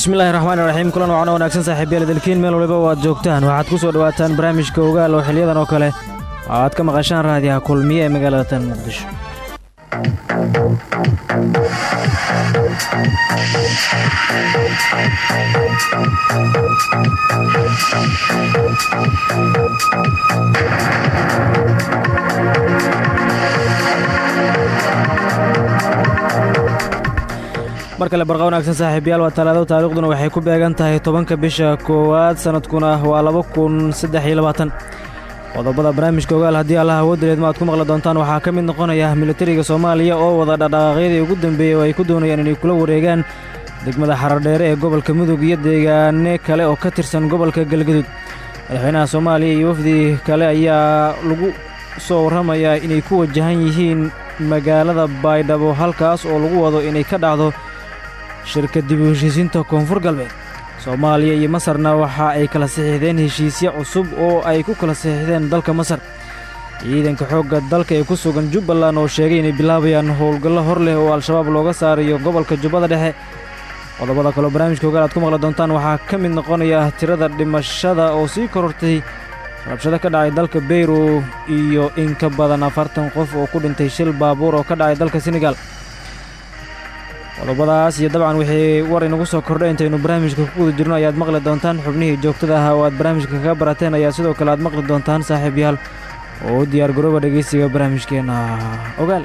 bismillahi raxmaani raxiim kulan wacno wanaagsan saaxiibayaal dalkiin meel waliba waad joogtaan. Waxaad ku soo dhowaataan barnaamijka ogaal oo xiliyadan oo kale. Aad ka maqashaan raadiyaha kulmiye ee magaalada tan muqdisho mar kale barqa wanaagsan saaxiibayaal waa talaado. Taariikhduna waxay ku beegan tahay tobanka bisha koowaad sannadkuna waa laba kun saddex iyo barnaamijka ogaal haddii allaha awoodaleed ma aad ku maqli doontaan waxaa ka mid noqonaya militariga soomaaliya oo wada dhaqdhaqaaqyadii ugu dambeeyey oo ay ku doonayaan inay kula wareegaan degmada xarardheere ee gobolka mudug iyo deegaane kale oo ka tirsan gobolka galgaduud. Madaxweynaha soomaaliya iyo wafdi kale ayaa lagu soo warramayaa inay ku wajahan yihiin magaalada baydhabo halkaas oo lagu wado inay ka dhacdo shirka dib u heshiisiinta koonfur galbeed. Soomaaliya iyo masarna waxa ay kala saxiixdeen heshiisyo cusub oo ay ku kala saxiixdeen dalka masar. Ciidanka xoogga dalka ee ku sugan jubbaland oo sheegay inay bilaabayaan howlgallo hor leh oo al-shabaab looga saarayo gobolka jubbada dhexe. Qodobada kaleo barnaamijka ogaal aad ku maqli doontaan waxaa ka mid noqonaya tirada dhimashada oo sii korortay rabshado ka dhacay dalka beyru iyo in ka badan afartan qof oo ku dhintay shil baabuur oo ka dhacay dalka senegal qodobadaas iyo dabcan wixii war inagu soo kordhay intaynu barnaamijka ku guda jirno ayaad maqli doontaan. Xubnihii joogtada ahaa oo aad barnaamijka kaga barateen ayaa sidoo kale aad maqli doontaan saaxiibyaal. Oo u diyaar garooba dhegaysiga barnaamijkeenna ogaal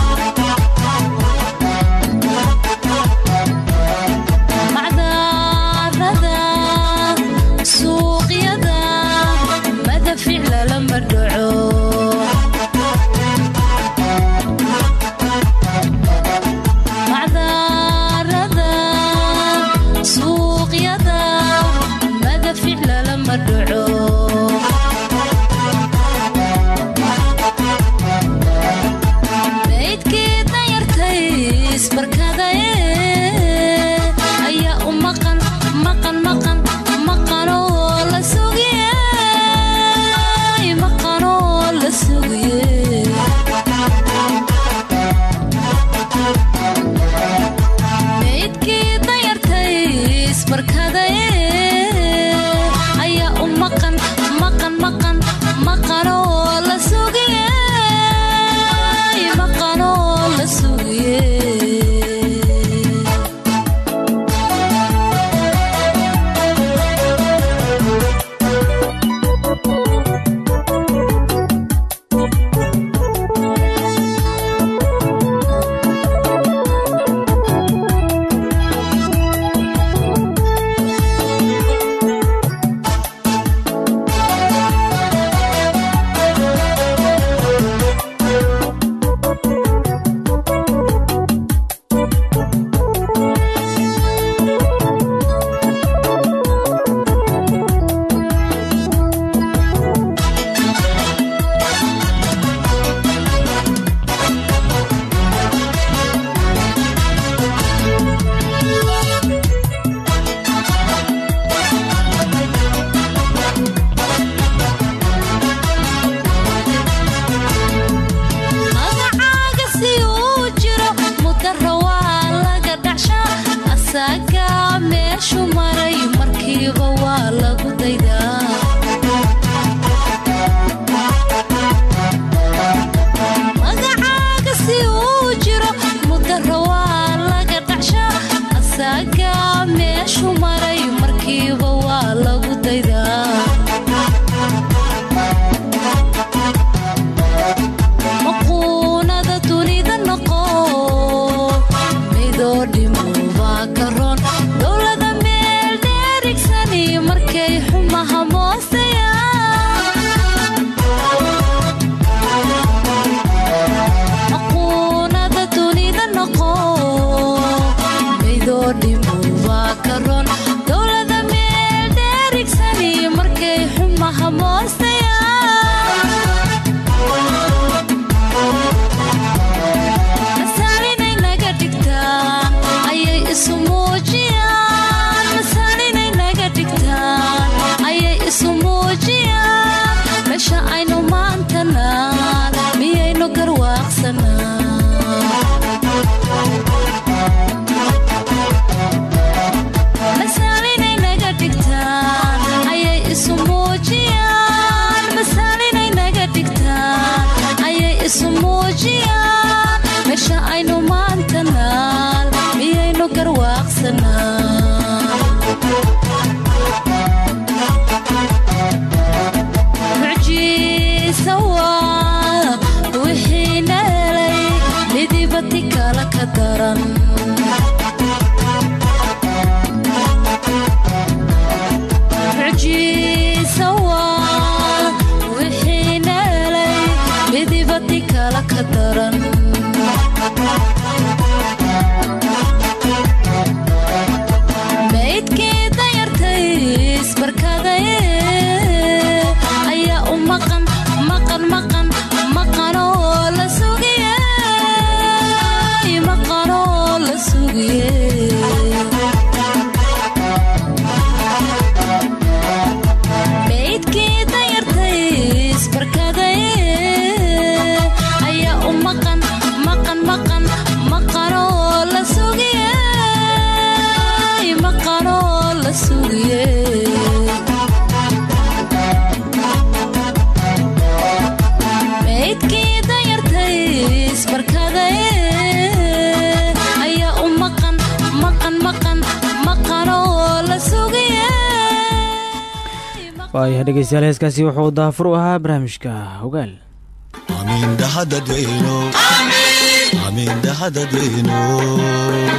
waayahay dhegeystayaal heeskaasi wuxuu daafur u ahaa barnaamijka ogaal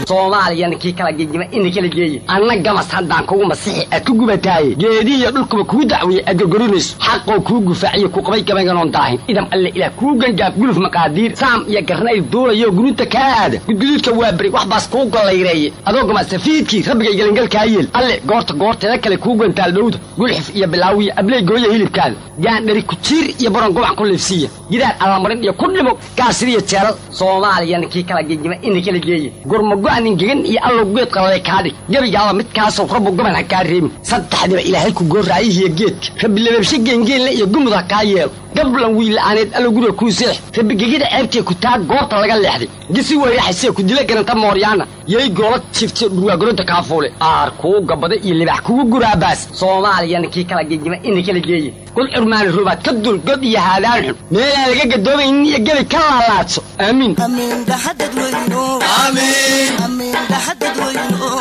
soomaaliyana kala gegima ina kala geeye anna gamas haddaan kugu masixi aad ku gubataaye. Geedihiyo dhulkuba kuu dacweeye aad gorgorinayso xaqoo kuu gufaaciyo ku qabay gabaynganoon daahin idam alle ilaah kuu gangaaf guluf maqaadiir saam iyo garnayl duulayo guruuta kaa aada. Gudguduudka waa beri wax kuu gollayreeye. Adoo gamasafiidkii rabbigay gelingalkaa yeel alle goorta goorteeda kale kuu gantaal dhowda. Gulxif iyo bilaawiya abley gooya hilibkaada. Gaandhari kujiir iyo baron gobac ku liifsiiya gidaar allamarin iyo ku dhimo gaasiriyo jeelal soomaaliyana kii kala gegima ina kala geeye gurmago-anin gegan iyo allow geed qalale kaadhig gebigaaba midkaasoo rabbu goban ha kaa reebin saddexdiba ilaahay ku gooraayihiyo geedka rabbi lababshe geengeenle iyo gumud ha kaa yeelo. Gablan wiila'aaneed allow guriga kuu seex. Rabbi gegida ceebtee ku taag goobta laga leexday. Gisi weyraxasee ku dila garanta mooryaana. Yay goola jifte dhurwaagolonta kaafuule aar kuu gabada iyo libax kugu guraabaas soomaaliyana kii kala gegima ina kala geeye kul curmaani rubaad ka dul god iyo haadaan xun. Meelaan laga gadoomaynin iyo gebi ka laalaadso aamiin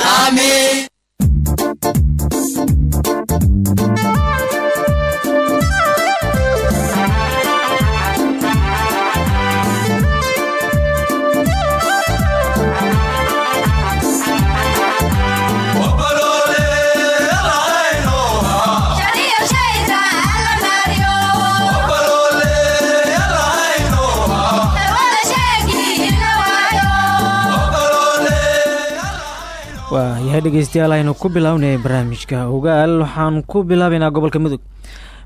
waayahay dhegeystayaal aynu ku bilownay barnaamijka ogaal. Waxaan ku bilaabaynaa gobolka mudug.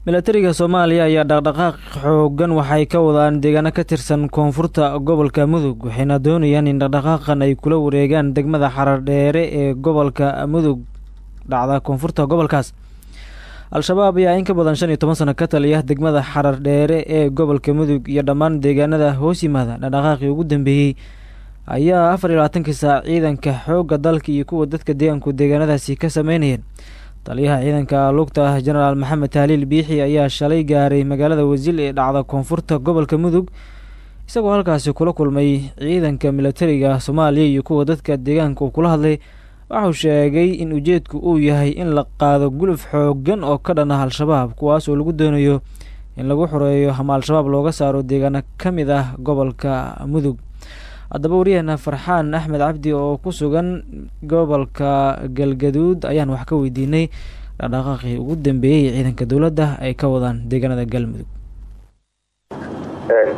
Milatariga soomaaliya ayaa dhaqdhaqaaq xoogan waxay ka wadaan deegaano ka tirsan koonfurta gobolka mudug waxayna doonayaan in dhaqdhaqaaqan ay kula wareegaan degmada xaradheere ee gobolka mudug dhacda koonfurta gobolkaas. Al-shabaab ayaa in ka badan shan iyo toban sano ka taliya degmada xarar dheere ee gobolka mudug iyo dhammaan deegaanada hoos yimaada dhaqdhaqaaqii ugu dambeeyey ayaa afar iyo labaatankii saac ciidanka xoogga dalka iyo kuwa dadka deegaanku deegaanadaasi ka sameynayeen. Taliyaha ciidanka lugta ah maxamed tahliil biixi ayaa shalay gaaray magaalada wasiil ee dhacda koonfurta gobolka mudug isagoo halkaasi kula kulmay ciidanka milatariga soomaaliya iyo kuwa dadka deegaanka uu kula hadlay. Waxauu sheegay in ujeedku uu yahay in la qaado guluf xoogan oo ka dhan ah al-shabaab kuwaas oo lagu doonayo in lagu xoreeyo ama al-shabaab looga saaro deegaano ka mid ah gobolka mudug haddaba waryaheena farxaan axmed cabdi oo ku sugan gobolka galgaduud ayaan wax ka weydiinay dhaqdhaqaaqii ugu dambeeyey ciidanka dowladda ay ka wadaan deegaanada galmudug.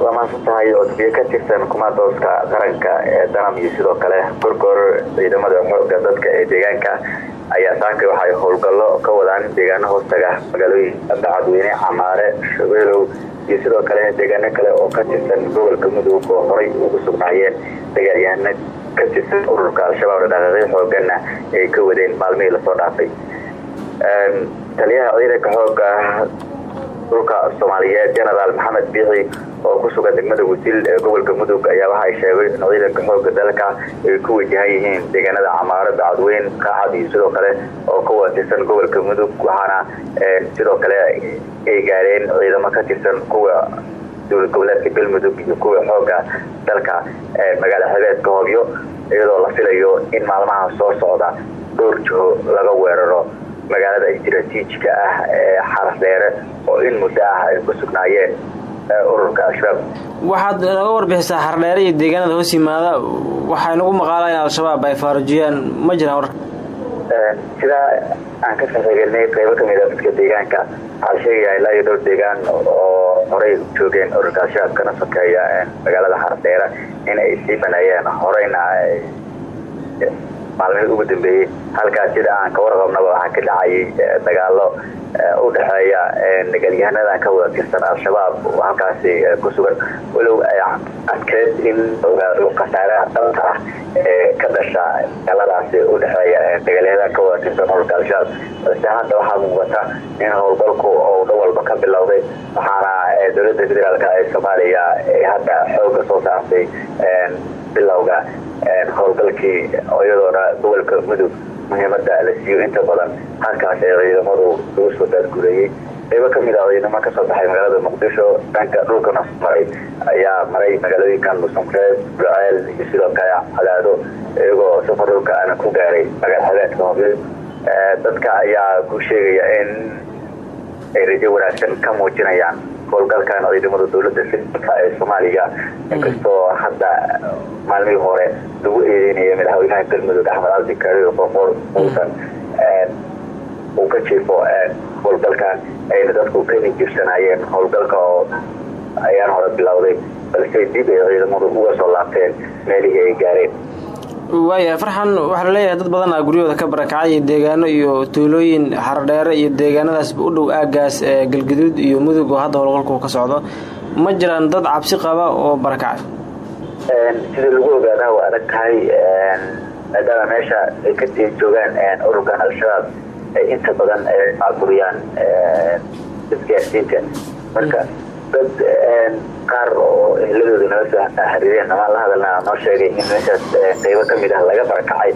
Waa mahadsan tahay oo biyo ka tirsan kumaadooska qaranka ee danam iyo sidoo kale gorgor ciidamada xooga dadka ee deegaanka ayaa saaka waxay howlgallo ka wadaan deegaano hoostaga magaalooyin bacadweyne camaare shabeelow iyo sidoo kale deegaano kale oo ka tirsan gobolka mudug oo horay ugu sugnaayeen dagaalyahano ka tirsan ururka al-shabaab dhaqaaqyo xooganna ay ka wadeen maalmihii la soo dhaafay. Taliyaha ciidanka xooga dhulka soomaaliyeed genaraal maxamed biixi oo ku sugan degmada wasiil ee gobolka mudug ayaa waxay sheegay in ciidanka xooga dalka ay ku wajahan yihiin deegaanada camaaro bacadweyn qaacad iyo sidoo kale oo ka wada tirsan gobolka mudug waxaana sidoo kale ay gaareen ciidamo ka tirsan kuwa dowlad galmudug iyo kuwa xooga dalka magaala xebeedka hobyo iyadoo la filayo in maalmaha soo socda dhowr jiho laga weeraro magaalada istiraatiijiga ah ee xarasdheere oo in muddo ah ay ku sugnaayeen ururka al-shabaab. Waxaad naga warbixisaa xardheere iyo deegaanada hoos yimaada. Waxay nagu maqaalaa in al-shabaab ay faarujiyaan ma jiraan war sidaa aan ka saxiirinay qaybo ka mid a dadka deegaanka waxaa sheegaya ilaa iyo dhowr deegaan oo horey joogeen ururka al-shabaab kana sokeeya magaalada xardheere in ay sii baneeyeen horeyna maalmihii ugu dambeeyey halkaas sida aan ka warqabnaba waxaa ka dhacayay dagaalo u dhexeeya dagaalyahanadan ka wada tirsan al-shabaab. Oo ku sugan walow adkeed in ogaado khasaaraha dhabta ah ee ka dhasha dagaaladaasi u dhexeeya dagaalyahadan ka wada tirsan ururka al-shabaab. Balse hadda waxaa muuqata in howlgalku uu dhan walba ka bilowday waxaana dowladda federaalk ee soomaaliya hadda xooga soo saartay bilowga howlgalkii iyadoona gobolka mudug muhiimada la siiyo inta badan halkaas ee ciidamadu lagu soo daadgureeyey. Qaybo ka mid ah ciidamo ka soo baxay magaalada muqdisho dhanka dhulkana maray ayaa maray magaalooyinkan musanreed duceel iyo sidoo kale cadaado iyagoo safar dhulka ana ku gaaray magaal xabeedka hobil dadka ayaa ku sheegaya in ay rajo wanaagsan ka muujinayaan howlgalkan ciidamada dowladda federaalk ee soomaaliya inkastoo hadda maalmihii hore lagu eedeynaya madaxweynaha galmudug axmed cabdi kaariyo qoqor uusan uu ka jiifo howlgalkan ayna dadku ka nijibsanayeen howlgalka oo. Ayaan hore bilowday balse dib ay ciidamadu uga soo laabteen meelihii ay gaareen waaya farxan waxaa la leeyahay dad badan a guryahooda ka barakacay iyo deegaano iyo tuulooyin xarodheere iyo deegaanadaasba u dhow aagaas ee galgaduud iyo mudug oo hadda howlgalku ka socdo. Ma jiraan dad cabsi qaba oo barakacay sida lagu ogaadaa waa adag tahay maadaama meesha ay ka joogaan ururkan al-shabaab ay inta badan buriyaan isgaarsiinta marka dad qaar oo ehladooda naga soo xariireen amaan la hadalna noo sheegay in meeshaas qaybo ka mid ah laga barakacay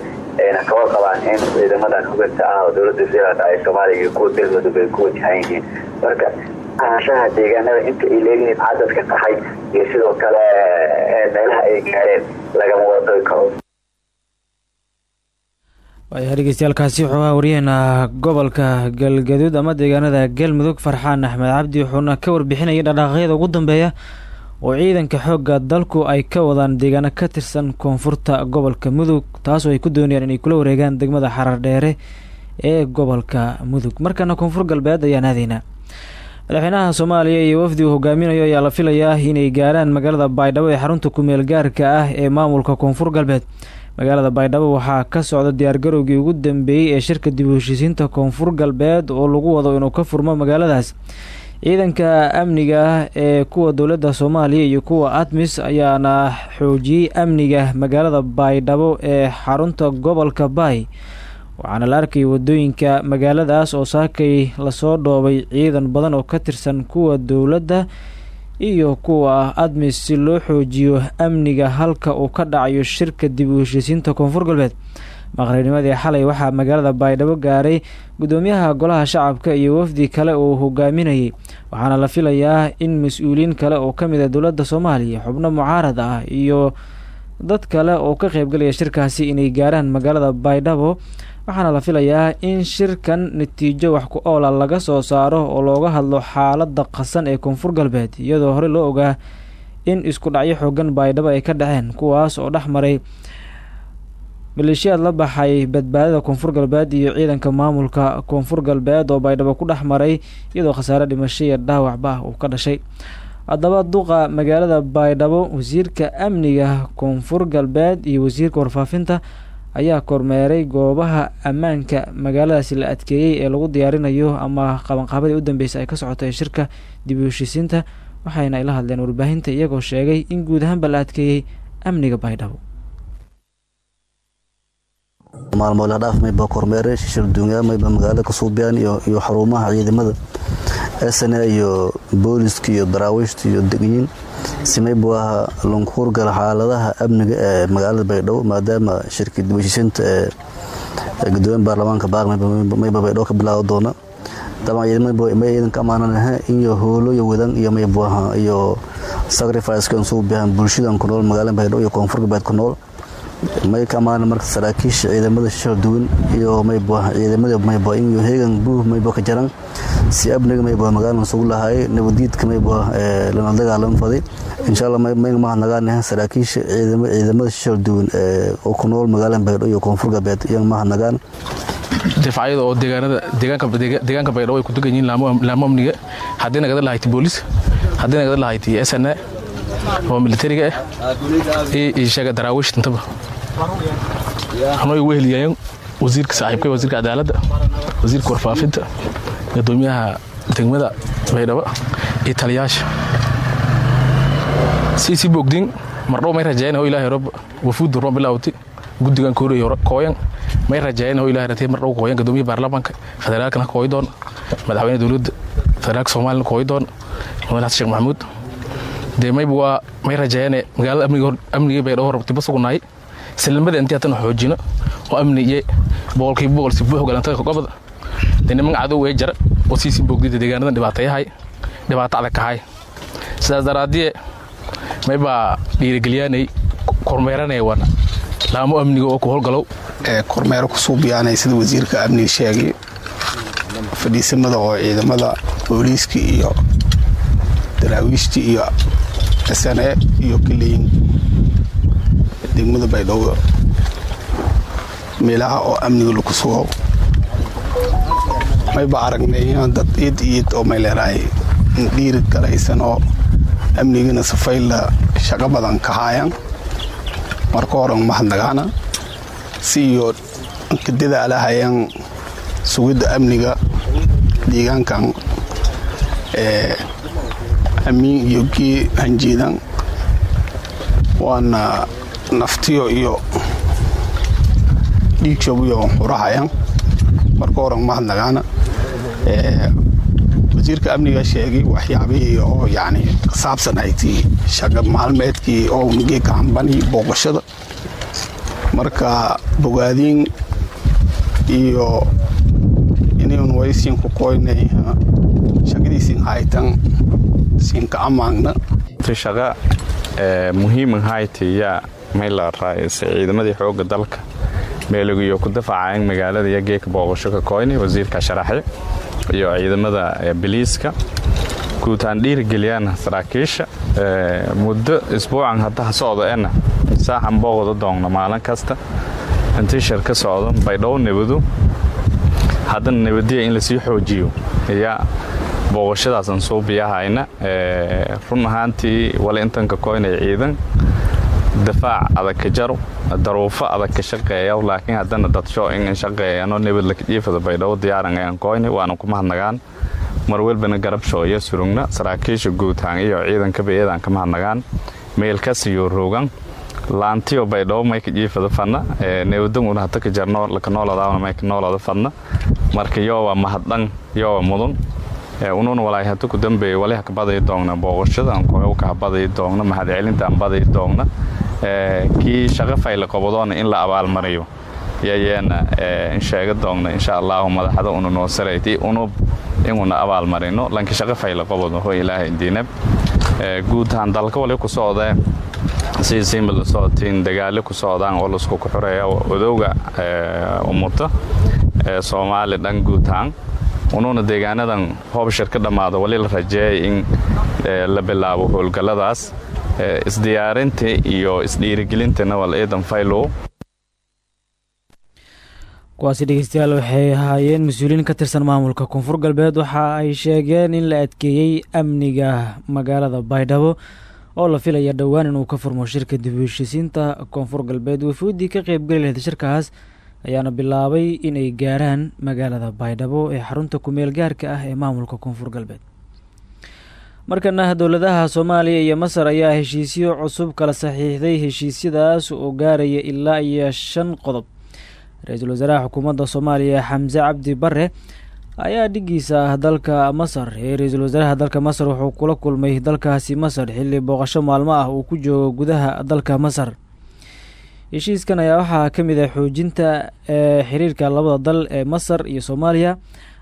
ayna kaba qabaan in ciidamadan hubinta ah oo dowladda federaalk ee soomaaliya iyo kuwa galmudug ay ku wajahan marka ahaanshaha deegaanada inta ay leeyihiin cadadka tahay iyo sidoo kale meelaha ay gaareen lagama wado karo waayaha dhegeystayaaalkaasi wuxuu ahaa waryaheena gobolka galgaduud ama deegaanada galmudug farxaan axmed cabdi wuxuuna ka warbixinayay dhaqaaqyada ugu dambeeya oo ciidanka xoogga dalku ay ka wadaan deegaano ka tirsan koonfurta gobolka mudug taasoo ay ku doonayaan inay kula wareegaan degmada xarar dheere ee gobolka mudug. Markana koonfur galbeed ayaan aadaynaa madaxweynaha soomaaliya iyo wafdi uu hogaaminayo ayaa la filayaa inay gaaraan magaalada baydhabo ee xarunta kumeel gaarka ah ee maamulka koonfur galbeed magaalada baydhabo waxaa ka socda diyaargarowgii ugu dambeeyey ee shirka dib u heshiisiinta koonfur galbeed oo lagu wado inuu ka furmo magaaladaas. Ciidanka amniga ee kuwa dowladda soomaaliya iyo kuwa admis ayaana xoojiyey amniga magaalada baydhabo ee xarunta gobolka baay. Waxaana la arkay waddooyinka magaaladaas oo saakay la soo dhoobay ciidan badan oo ka tirsan kuwa dowladda iyo kuwa admis si loo xoojiyo amniga halka uu ka dhacayo shirka dib u heshiisiinta koonfur galbeed. Maqribnimadii xalay waxaa magaalada baydhabo gaaray gudoomiyaha golaha shacabka iyo wafdi kale uu hogaaminayay waxaana la filayaa in mas'uuliyiin kale oo ka mid a dowladda soomaaliya xubno mucaarad ah iyo dad kale oo ka qeybgalaya shirkaasi inay gaaraan magaalada baydhabo waxaana la filayaa in shirkan natiijo wax ku oola laga soo saaro oo looga hadlo xaalada qasan ee koonfur galbeed iyadoo horey loo ogaa in isku dhacyo xoogan baydhabo ay ka dhaceen kuwaas oo dhex maray maleeshiyaad la baxay badbaadada koonfur galbeed iyo ciidanka maamulka koonfur galbeed oo baydhabo ku dhex maray iyadoo khasaare dhimasho iyo dhaawacba ah uu ka dhashay. Haddaba duqa magaalada baydhabo wasiirka amniga koonfur galbeed iyo wasiirka warfaafinta ayaa kormeeray goobaha ammaanka magaaladaasi la adkeeyey ee lagu diyaarinayo ama qabanqaabadii u dambeysay ay ka socotay shirka dib u heshiisiinta waxayna ila hadleen warbaahinta iyagoo sheegay in guud ahaanba la adkeeyey amniga baydhabo. Maalmood ladhaaf mayba kormeere shishir duunyaa mayba magaalada kasuubiyaan iyo xarumaha ciidamada sna iyo booliska iyo daraawiishta iyo degyiin si maybu aha lunkuurgala xaaladaha amniga ee magaalada baydhabo maadaama shirka dib heshiisiinta ee gudoomiya baarlamaanka baaq mayba baydhabo ka bilaawo doona. Daban ciidamay ciidanka ammaananaha iyo hooloyo wadan iyo maybu aha iyo sacrificekan suubiyahan bulshadan ku nool magaalada baydhabo iyo koonfur galbeed ku nool. May ka amaana marka saraakiisha ciidamada shishal duwan iyo maybu ciidamada maybu in heegan buuh maybu ka jaran si amniga maybu magaalada sugu lahaay nabadiidka maybu lana dagaalan faday insha allah nagaan saraakiisha ciidamada shishal duwan oo ku nool magaalada baydhabo iyo koonfur galbeed iyaga ma nagaan. Difacyada oo deegaanka baydhabo ay ku degan yihiin laamo amniga haddii nagada lahayti booliis haddii nagada lahayti sna oo militariga ah iyo sheega daraawiish intaba. Anoo weheliyaayeen wasiirka saaxiibkay wasiirka cadaaladda wasiirka warfaafinta gadoomiyaha degmada baydhabo iyo taliyaasha siisi bogdin mardhow may rajayn ho ilahay rob wafuud ro bilawti guddigan kooriy kooyan may rajayn ho ilahay ratay mardhow kooyan gadoomiyaha baarlamaanka federaalkana kooy doon madaxweyne dowladda federaalka soomaaliyana kooy doon mudane xasan maxamuud. Dee mayba waa may rajayaane magaalada amniga baydhabo rabtiba sugnaay islamada intii hatan xoojino oo amni iyo boqolkiiba boqol si buux dee niman cadow ee jara oo siisi bogdida deegaanadan dhibaateyahay dhibaato adag kahay sidaas daraaddiye maybaa dhiirigeliyaanay kormeeranaya wana laamo amniga oo ku howlgalow kormeero ku suubiyaanay sida wasiirka amniga sheegay fadhiisamada oo ciidamada booliiska iyo daraawiishta iyo sne iyo kaleyin degmada baydhabo meelaha oo amniga laku sugo mayba aragnay dad iid iid oo may leerahay dhiiri galaysan oo amnigana safayla shaqo badan ka haayan marka horan mahadnagaana si iyo ka dadaalahayaan sugidda amniga deegaankan ee amiin iyo gee hanjeedan waana naftiyo iyo dhiigshabiyo hurahayan marka horan mahadnagaana wasiirka amniga sheegay waxyaabihii oo yani saabsan aytii shaqa maalmeedkii oo geeka hambani booqashada. Marka bogaadiin iyo inayun waysiinku koynay shaqadiisin haytan siinka amaagna shaqa muhiiman haytiya mayla raayse ciidamadii xooga dalka. Meelagiyo ku dafacaan magaalada iyo geeka booqasho ka koyni wasiirka sharaxe iyo ciidamada biliiska guutaan dhiirigeliyaan saraakiisha muddo isbuucan haddaha socda-ena saaxan booqda doonna maalin kasta. Intii shir ka socdo baydhabo nabadu. Haddana nabadiya in la sii xoojiyo ayaa booqashadaasan suubiyahayna run ahaantii wali intanka koynay ciidan dafaac adag ka jaro daruufo adag ka shaqeeya laakiin haddana dadsho in shaqeeyano nabad lakjiifada baydhabo diyaaran ayaan koyni waana ku mahadnagaan mar welbana garabsho iyo surugna saraakiisha guutaan iyo ciidanka bayadan ka mahadnagaan meelkasiyo roogan laantiyo baydhabo mayka jiifada fadna nabadanguna hata ka jarno lakanooladaana mayka noolada fadna marka yowa mahaddan yowa mudan ununa walaay hata ku dambeeya wali haka badayi doogna booqashada aan koyowka ha badayi doogna mahadcelinta aan badayi doogna kii shaqo fayla qobadoona in la abaalmariyo yayeena in sheega doogna insha allahu madaxda una noo sarayti unub inuna abaalmarino lanki shaqo fayla qobado ho ilaahay diinab guutaan dalka wali ku socdee si simba la socotiin dagaalo ku socdaan oo lasku ku xoreeya odowga umurta soomaali dhan guutaan unuuna deegaanadan hobshir ka dhammaado wali la rajeeyay in la bilaabo howlgalladaas isdiyaarinta iyo isdhiirigelintana wal ciidan faylow kuwaasi dhegeystayaal waxay ahaayeen mas'uuliyiin ka tirsan maamulka koonfur galbeed. Waxa ay sheegeen in la adkeeyey amniga magaalada baydhabo oo la filaya dhowaan inuu ka furmo shirka dib u heshisiinta koonfur galbeed. Wafuuddii ka qeybgeli lahayd shirkaas ayaana bilaabay inay gaaraan magaalada baydhabo ee xarunta kumeel gaarka ah ee maamulka koonfur galbeed. Markana dowladaha soomaaliya iyo masar ayaa heshiisyo cusub kala saxiixday heshiisyadaas oo gaaraya ilaa iyo shan qodob. Ra'iisul wasaaraha xukuumadda soomaaliya xamse cabdi bare ayaa dhigiisa ah dalka masar. Ee ra'iisul wasaaraha dalka masar wuxuu kula kulmay dalkaasi masar xilli booqasho maalmo ah uu ku joogo gudaha dalka masar heshiiskan ayaa waxaa ka mid ah xoojinta ee xiriirka labada dal ee masar iyo soomaaliya.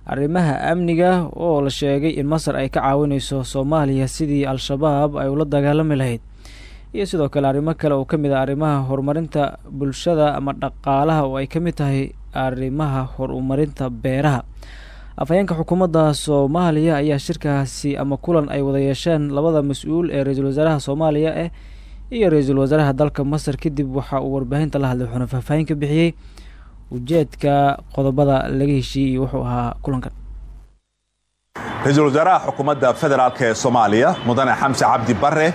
Arrimaha amniga oo la sheegay in masar ay ka caawineyso soomaaliya sidii al-shabaab ay ula dagaalami lahayd. Iyo sidoo kale arrimo kale oo ka mid ah arrimaha horumarinta bulshada ama dhaqaalaha oo ay ka mid tahay arrimaha horumarinta beeraha. Afhayeenka xukuumadda soomaaliya ayaa shirkaasi ama kulan ay wada yeesheen labada mas'uul ee ra'iisul wasaaraha soomaaliya eh iyo ra'iisul wasaaraha dalka masar kadib waxa uu warbaahinta la hadlay wuxuuna faahfaahin ka bixiyey ujeedka qodobada laga heshiiyey iyo wuxuu ahaa kulankan. Ra'iisul wasaaraha xukuumadda federaalk ee soomaaliya mudane xamse cabdi bare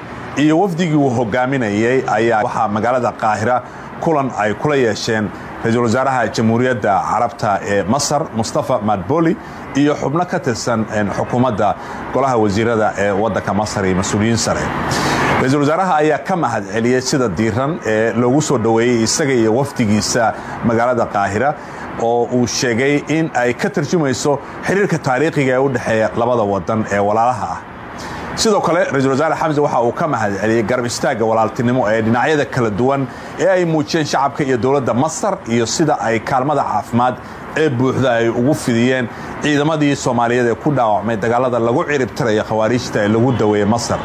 iyo wafdigii uu hogaaminayey ayaa waxaa magaalada qaahira kulan ay kula yeesheen ra'iisul wasaaraha jamhuuriyadda carabta ee masar mustafa madboli iyo xubno ka tirsan xukuumadda golaha wasiirada ee waddanka masar iyo mas'uuliyiin sare. Ra'iisul wasaaraha ayaa ka mahad celiyey sida diiran ee loogu soo dhoweeyey isaga iyo wafdigiisa magaalada qaahira oo uu sheegay in ay ka tarjumayso xiriirka taariikhiga ee u dhexeeya labada wadan ee walaalaha ah sidoo kale ra'isul wasaare xamse waxa uu ka mahad celiyey garab istaagga walaaltinimo ee dhinacyada kala duwan ee ay muujiyeen shacabka iyo dowladda masar iyo sida ay kaalmada caafimaad ee buuxda ay ugu fidiyeen ciidamadii soomaaliyeed ee ku dhaawacmay dagaalada lagu ciribtiraya khawaariijta ee lagu daweeyey masar.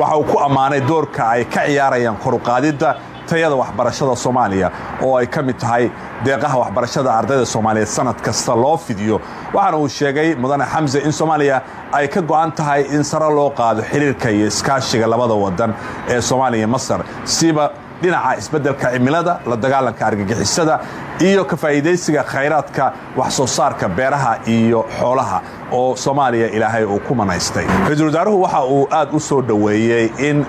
Waxa uu ku ammaanay doorka ay ka ciyaarayaan koruqaadidda tayada waxbarashada soomaaliya oo ay ka mid tahay deeqaha waxbarashada ardayda soomaaliyeed sanad kasta loo fidiyo. Waxaana uu sheegay mudane xamse in soomaaliya ay ka go'an tahay in sare loo qaado xiriirka iyo iskaashiga labada wadan ee soomaaliya masar. Siba dhinaca isbeddelka cimilada la dagaalanka argagixisada iyo ka faa'iidaysiga khayraadka wax soo saarka beeraha iyo xoolaha oo soomaaliya ilaahay uu ku manaystay. Ra'iisul wasaaruhu waxa uu aad u soo dhoweeyey in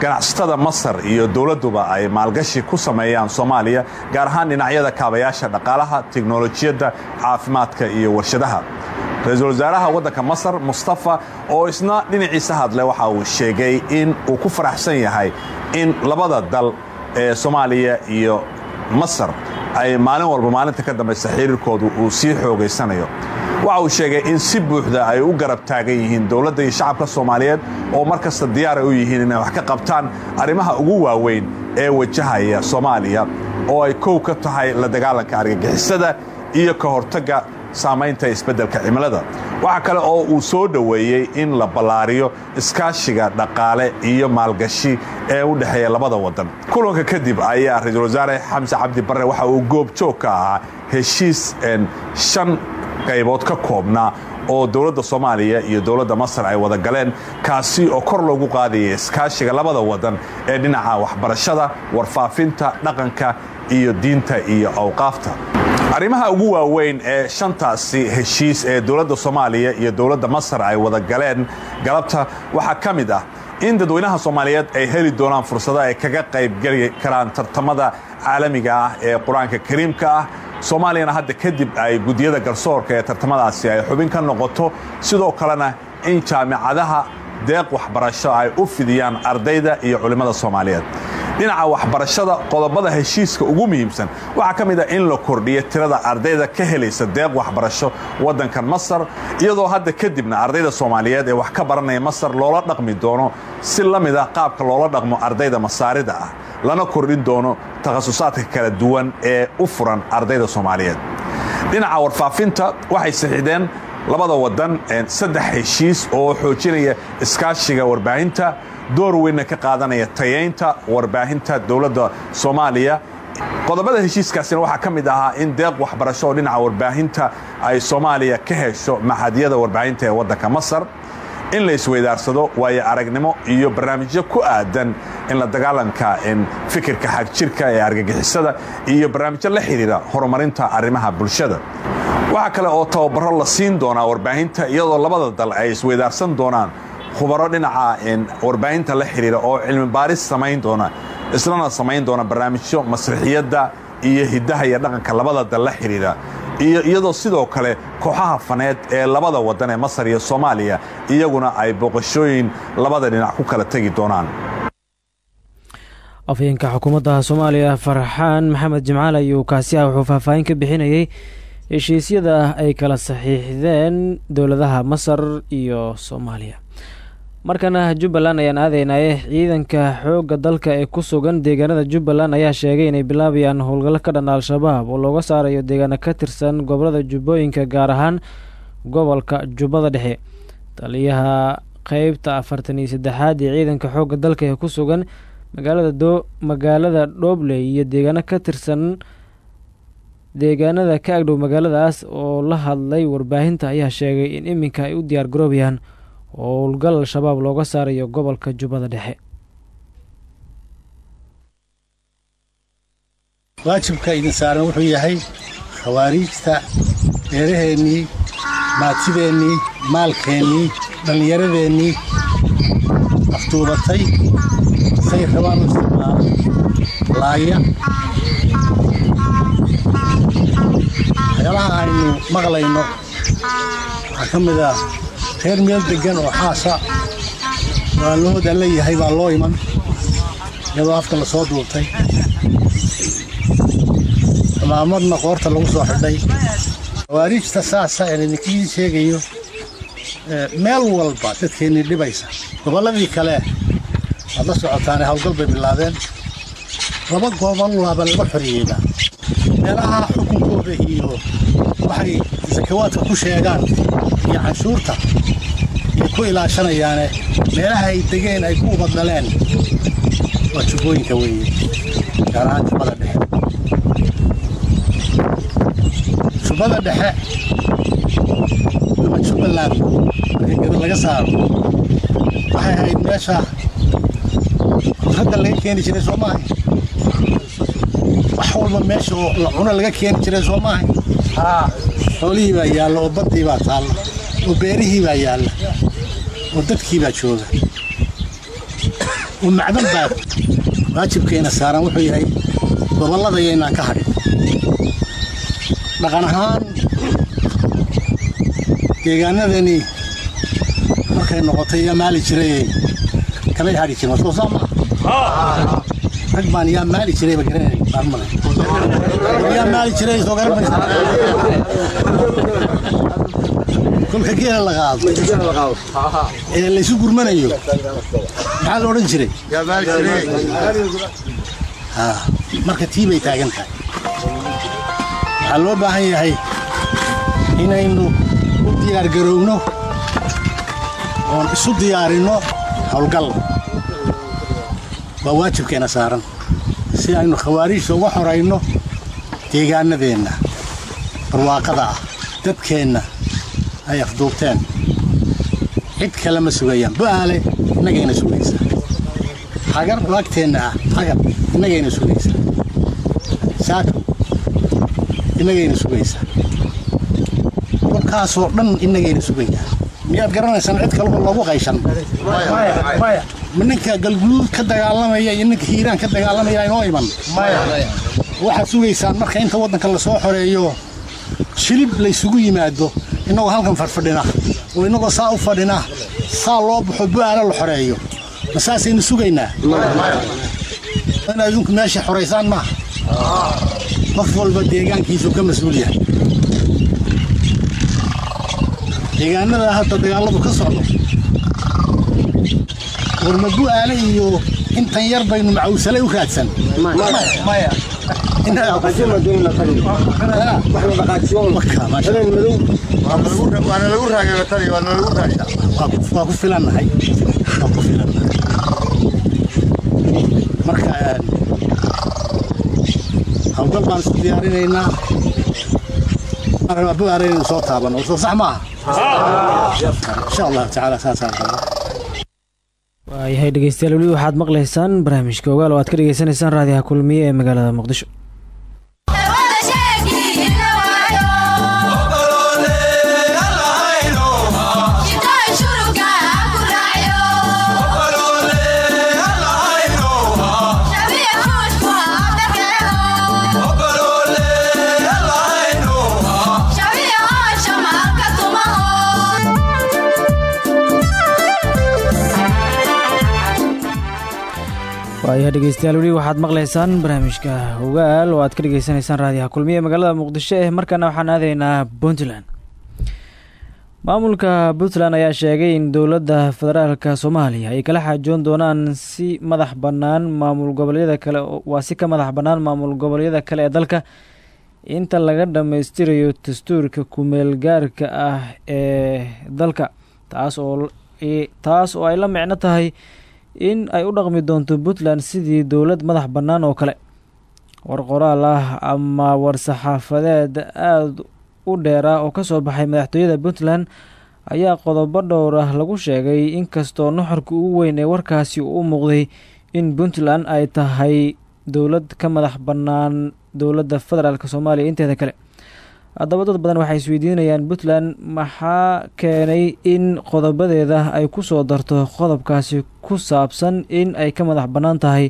ganacsatada masar iyo dowladduba ay maalgashi ku sameeyaan soomaaliya gaar ahaan dhinacyada kaabayaasha dhaqaalaha tiknolojiyadda caafimaadka iyo warshadaha. Ra'iisul wasaaraha waddanka masar mustafa oo isna dhinaciisa hadle waxa uu sheegay in uu ku faraxsan yahay in labada dal ee soomaaliya iyo masar ay maalin walba maalinta ka dambaysa xiriirkoodu uu sii xoogaysanayo waxa uu sheegay in si buuxda ay u garab taagan yihiin dowladda iyo shacabka soomaaliyeed oo mar kasta diyaaray u yihiin inay wax ka qabtaan arrimaha ugu waaweyn ee wajahaya soomaaliya oo ay kow ka tahay la dagaalanka argagixisada iyo ka hortagga saamaynta isbeddelka cimilada. Waxaa kale oo uu soo dhoweeyey in la ballaariyo iskaashiga dhaqaale iyo maalgashi ee u dhexeeya labada wadan kulanka kadib ayaa ra'iisul wasaare xamse cabdi barre waxa uu goobjoog ka ahaa heshiis shan qaybood ka koobnaa oo dowladda soomaaliya iyo dowladda masar ay wada galeen kaasi oo kor loogu qaadaya iskaashiga labada wadan ee dhinaca waxbarashada warfaafinta dhaqanka iyo diinta iyo awqaafta. Arrimaha ugu waaweyn ee shantaasi heshiis ee dowladda soomaaliya iyo dowladda masar ay wada galeen galabta waxaa ka mid ah in dadweynaha soomaaliyeed ay heli doonaan fursado ay kaga qaybgeli karaan tartamada caalamiga ah ee qur'aanka kariimka ah soomaaliyana hadda kadib ay guddiyada garsoorka ee tartamadaasi ay xubin ka noqoto. Sidoo kalena in jaamicadaha deeq waxbarasho ay u fidiyaan ardayda iyo culimmada soomaaliyeed dhinaca waxbarashada qodobada heshiiska ugu muhiimsan waxaa ka mid ah in la kordhiyo tirada ardayda ka helaysa deeq waxbarasho waddankan masar iyadoo hadda kadibna ardayda soomaaliyeed ee wax ka baranaya masar loola dhaqmi doono si la mid ah qaabka loola dhaqmo ardayda masaarida ah lana kordhin doono takhasusaadka kala duwan ee u furan ardayda soomaaliyeed. Dhinaca warfaafinta waxay saxiixdeen labada wadan saddex heshiis oo xoojinaya iskaashiga warbaahinta door weynna ka qaadanaya tayaynta warbaahinta dowladda soomaaliya. Qodobada heshiiskaasina waxaa ka mid ahaa in deeq waxbarasho oo dhinaca warbaahinta ay soomaaliya ka hesho maxadiyada warbaahinta ee waddanka masar. In la isweydaarsado waayo aragnimo iyo barnaamijyo ku aadan in la dagaalanka fikirka xagjirka ee argagixisada iyo barnaamijyo la xidhiira horumarinta arrimaha bulshada. Waxaa kale oo tababaro la siin doonaa warbaahinta iyadoo labada dal ay isweydaarsan doonaan khubaro dhinaca warbaahinta la xidhiira oo cilmi baaris samayn doona islana samayn doona barnaamijyo masrixiyadda iyo hiddaha iyo dhaqanka labada dal la xidhiira iyo iyadoo sidoo kale kooxaha faneed ee labada wadan ee masar iyo soomaaliya iyaguna ay booqashooyin labada dhinac ku kala tegi doonaan. Afhayeenka xukuumadda soomaaliya farxaan maxamed jimcaal ayuu kaasi ah wuxuu faahfaahin ka bixinayey heshiisyada ay kala saxiixdeen dowladaha masar iyo soomaaliya markana jubbaland ayaan aadeynaye ciidanka xoogga dalka ee ku sugan deegaanada jubbaland ayaa sheegay inay bilaabayaan howlgallo ka dhan al-shabaab oo looga saarayo deegaano ka tirsan gobollada jubbooyinka gaar ahaan gobolka jubbada dhexe. Taliyaha qeybta afartan iyo saddexaad ee ciidanka xoogga dalka ee ku sugan magaalada do magaalada dhoobley iyo deegaano ka tirsan deegaanada ka agdhow magaaladaas oo la hadlay warbaahinta ayaa sheegay in iminka ay u diyaar garoobayaan howlgal al-shabaab looga saarayo gobolka jubbada dhexe. Waajibka idin saaran wuxuu yahay khawaariijta beeraheennii maatideennii maalkeennii dhallinyaradeennii aftuubatay say rabaan u isticmaalo laaya. Waxyaalaha aynu maqlayno waxaa ka mid ah reer meel deggan oo xaasa. Walaalahooda leeyahay baa loo iman. Iyadoo afka la soo duubtay amaamadna qoorta lagu soo xidhay. Hawaariijta saasa aan idinkii sheegayo meel walba dadkeennii dhibaysa. Gobolladii kale waad la socotaane hawlgal bay bilaabeen. Laba gobol waaba laga xoreeyeyba meelaha xukunkooda iyo waxay sakawaadka ku sheegaan iyo canshuurta. Ay ku ilaashanayaane meelaha ay degeen ay ku ubaddaleen waa jubbooyinka weeye gaar ahaan jubbada dhexe. Jubbada dhexe. Ama jubbaland markii gada laga saaro. Waxay ahayd meesha hadda laga keeni jiray soo maahay wax walba meesha oo la cuno laga keeni jiray soo xoolihii baa yaalla oo baddii baa taalla oo beerihii baa yaalla oo dadkii baa jooga. Oo macdan baa waajibkeena saaran wuxuu yahay gobollada yaynaan ka hadhin. Dhaqan ahaan deegaanadani markay noqotay yaa maali jiray kamay hadhi jirin soo saa maa rag baan yaa maali jiray ba garanay baan malay yaa maali jiray soo garan kolka geela la qaado ee laysu gurmanayo maxaa la odhan jiray marka tii bay taagan tahay waxaa loo baahan yahay inaynu u diyaargarowno oon isu diyaarinno howlgal waa waajibkeena saaran si aynu khawaariijta uga xorayno deegaanadeenna barwaaqada. Ah dadkeenna ay afduubteen cid kale ma sugayaan. Bu'aale innagayna sugaysaa. Hagar laagteenna ah. Hagar innagayna sugaysaa. Saako innagayna sugaysaa. Kolkaasoo dhan innagayna sugaysaa miyaad garanaysaan cid kaleba loogu qayshan? Ma ninka galguduud ka dagaalamaya iyo ninka hiiraan ka dagaalamaya inoo iman. Waxaad sugaysaan marka inta waddanka la soo xoreeyo shilib laysugu yimaado innagoo halkan fadhfadhina oo innagoo saa u fadhina saa loo baxo bu'aala la xoreeyo. Ma saasaynu sugaynaa? Inaad idinku meesha xoraysaan maaha qof walba deegaankiisu ka mas'uul yahay. Deegaanada hadda dagaalladu ka socdo warma bu'aale iyo intan yar baynu macawsale u raadsan waa ku filannahay waa ku filannahay marka hawlgal baan isku diyaarinaynaa bu'aale inaynu soo taabano soo sax maaha insha allahu tacaala saasaan rabaa waayahay dhegeystayaal weli waxaad maqlaysaan barnaamijka ogaal oo aad ka dhegeysanaysaan raadiyaha kulmiye ee magaalada muqdisho Hello. Waayaha dhegeystayaal weli waxaad maqlaysaan barnaamijka ogaal oo aad ka dhegeysanaysaan raadiyaha kulmiye magaalada muqdisho eh markaana waxaan aadaynaa puntland. Maamulka puntland ayaa sheegay in dowladda federaalka soomaaliya ay kala xaajoon doonaan si madax bannaan maamul goboleedyada kale waa si ka madax bannaan maamul goboleedyada kale ee dalka. Inta laga dhammaystirayo dastuurka kumeel gaarka ah ee dalka taas oo taas oo ay la micno tahay in ay u dhaqmi doonto puntland sidii dowlad madax bannaan oo kale. War qoraal ah ama war-saxaafadeed aada u dheer ah oo ka soo baxay madaxtooyada puntland ayaa qodobo dhowr ah lagu sheegay inkastoo nuxurka ugu weyn ee warkaasi u muuqday in puntland ay tahay dowlad ka madax bannaan dowladda federaalk soomaaliya inteeda kale haddaba dad badan waxay isweydiinayaan puntland maxaa keenay in qodobadeeda ay ku soo darto qodobkaasi ku saabsan in ay ka madax bannaan tahay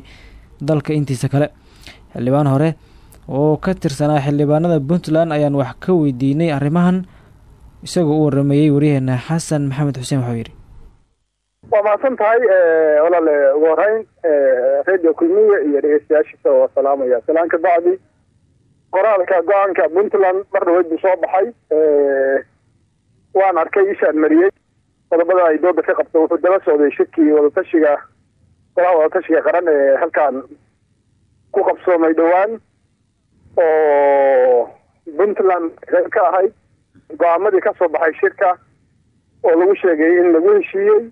dalka intiisa kale? Xildhibaan hore oo ka tirsanaa xildhibaanada puntland ayaan wax ka weydiinay arrimahan isagoo u warameeyey waryaheena xasan maxamed xuseen waxuu yidhi. Waa mahadsan tahay walaale ugu horeyn radio kulmiya iyo dhegeystayaashiisa oo salaamaya salaan bacdi qoraalka go'aanka puntland mar dhaweyd buu soo baxay waan arkay ishaan mariyey qodobada ay dooda ka qabto wuxuu daba socday shirkii wadatashiga golaha wadatashiga qaran ee halkan ku qabsoomay dhowaan oo puntland qayb ka ahayd go'aamadii ka soo baxay shirka oo lagu sheegay in lagu heshiiyey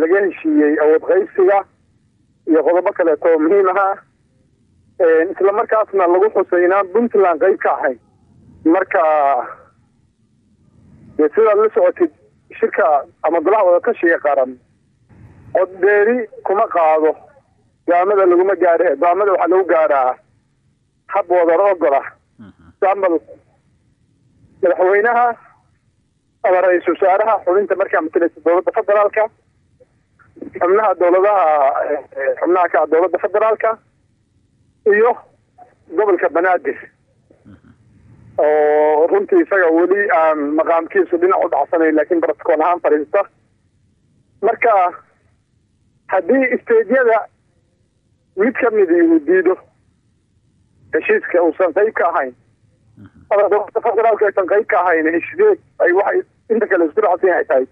laga heshiiyey awood qaybsiga iyo qodobo kaleeto muhiim ahaa isla markaasna lagu xusay inaan puntland qayb ka ahayn marka dee sidaad la socotid shirka ama golaha wadatashiga qaran codbeeri kuma qaado. Go'aamada laguma gaadhe go'aamada waxaa lagu gaadhaa hab wadar ogol ah. Example madaxweynaha ama ra'iisul wasaaraha xubinta markaa matalaysa dowladda federaalka xubnaha dowladaha xubnaha ka dowladda federaalka iyo gobolka banaadir oo runtii isaga weli aan maqaamkiisu dhinac u dhacsanayn laakiin barotocol ahaan fadhiista marka haddii stageyada mid ka midi uu diido heshiiska uusan qayb ka ahayn dowladda federaalka aysan qayb ka ahayn heshiisyeed ay waxay inta kale isku dhacsan yahay tahay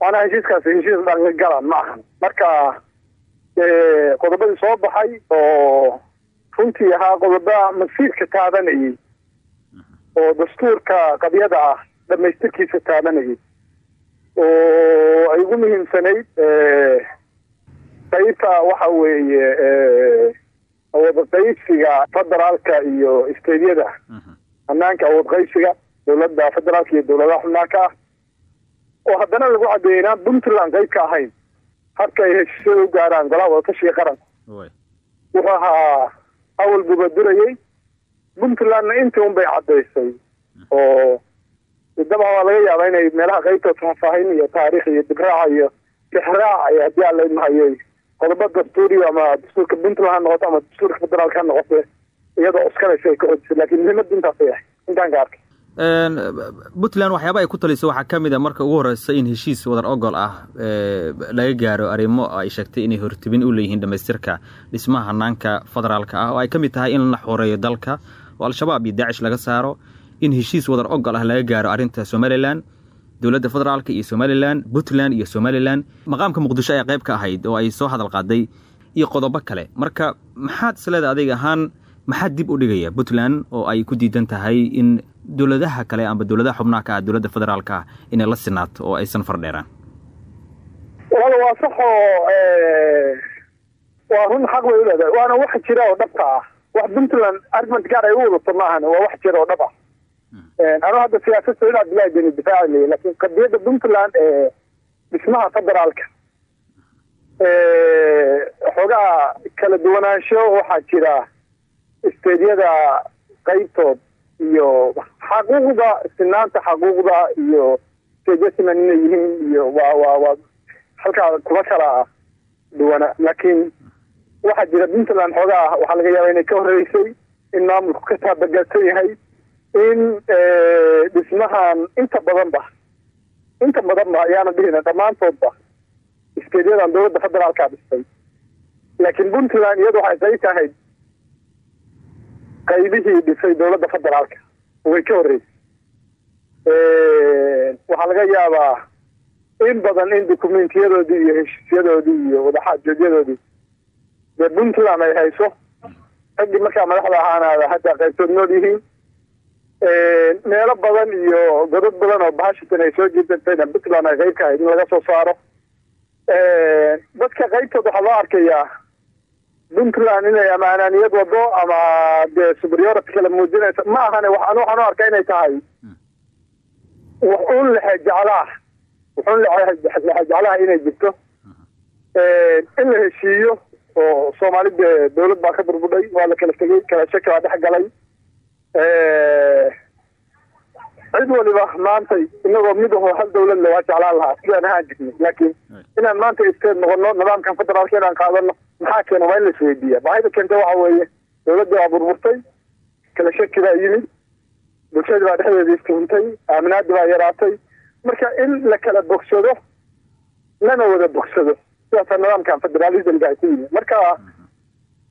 maanaa heshiiskaasi heshiis dhaqangalan ma ahan. Marka qodobadii soo baxay oo runtii ahaa qodoba masiirka taabanayay oo dastuurka qabyada ah dhamaystirkiisa taabanayay oo ay ugu muhiimsanayd qaybta waxa weeye awood qaybsiga federaalka iyo stediyada hanaanka awood qaybsiga dowladda federaalka iyo dowladaha xubnaanka ah. Oo haddana lagu cadeeyay inaan puntland qayb ka ahayn habka ay heshiisyada u gaaraan golaha wadatashiga qaranka wuxuu ahaa awal gubadurayay puntlandna intii un bay caddaysay. Oo dabcan waa laga yaabaa inay meelaha qaybtood faahfaahin iyo taariikh iyo dibraaca iyo tixraac ay haddii aan laymahayay qodobo dastuuriya ama dastuurka puntland ha noqoto ama dastuurka federaalka ha noqote iyadoo cuskanaysa ay ka hodisay laakiin muhiimadda intaas ay ahay intaan ka arkay puntland waxyaaba ay ku taliso waxaa ka mid a marka ugu horeysa in heshiis wadar ogol ah laga gaaro arrimo ay sheegtay inay hortibin u leeyihiin dhamaystirka dhismaha hanaanka federaalka ah. Oo ay ka mid tahay in la xoreeyo dalka oo al-shabaab iyo daacish laga saaro in heshiis wadar ogol ah laga gaaro arrinta somalilan dowladda federaalka iyo somalilan puntland iyo somalilan maqaamka muqdisho ayaa qayb ka ahayd oo ay soo hadal qaaday iyo qodobo kale. Marka maxaad isleeda adig ahaan maxaa dib u dhigaya puntland oo ay ku diidan tahay in dowladaha kale amba dowladaha xubnaha ka ah dowladda federaalka ah inay la sinaato oo aysan fardheeraan? Wala waa sax oo waa run xaq bay uleedahay waana wax jira oo dhabka ah. Wax puntland argument gaar ay u wadato maahan waa wax jira oo dhab ah. Anuu hadda siyaasad saciid cabdillahi beni difaaci leyay laakiin qadiyadda puntland ee dhismaha federaalka xoogaa kala duwanaansho waxaa jira stediyada qaybtood iyo xaquuqda sinaanta xaquuqda iyo stedya siman inay yihiin iyo waa waa waa halkaa kuma kala duwana. Laakiin waxaa jira puntland xoogaa waxaa laga yaaba inay ka horeysay in maamulku ka taabagadsan yahay in dhismahan inta badan ba inta badan ba ayaana dhihina dhammaantoodba stedyadan dowladda federaalka dhistay laakiin puntland iyadu waxay qayb ka ahayd qaybihii dhisay dowladda federaalka. Way ka horreysay. Waxaa laga yaabaa in badan in dokumentiyadoodii iyo heshiisyadoodii iyo wadaxaajoodyadoodii dee puntland ay hayso. Raggii markaa madaxda ahaana hadda qaybtood nool yihiin. Meelo badan iyo godad badan oo bahashitan ay soo jeedantayna puntland ay qayb ka ahayd in laga soo saaro. Dadka qaybtood waxaa loo arkayaa puntland inay ama anaaniyad wado ama dee superiority kala muujinaysa ma ahane waxaan waxaan u arkaa inay tahay. Wax un lexe jeclaah wuxuun lexe jeclaha inay jirto. In la heshiiyo oo soomaali dee dawlad baa ka burbudhay waa la kala tegey kala shaki baa dhex galay cid waliba maantay inagoo mid aho hal dawlad le waa jeclaan lahaa sidaan ahaan jirnay. Laakiin inaan maanta isteed noqono nidaamkan federaalka inaan qaadano maxaa keena waa in la isweydiiya baahida keenta waxa weeye dowladdii baa burburtay kala shaki baa yimid bulshadii baa dhexdeeda istuhuntay aaminaadii baa yaraatay. Marka in la kala bogsado lana wada bogsado sidaasa nidaamkan federalismka ay ku yimi marka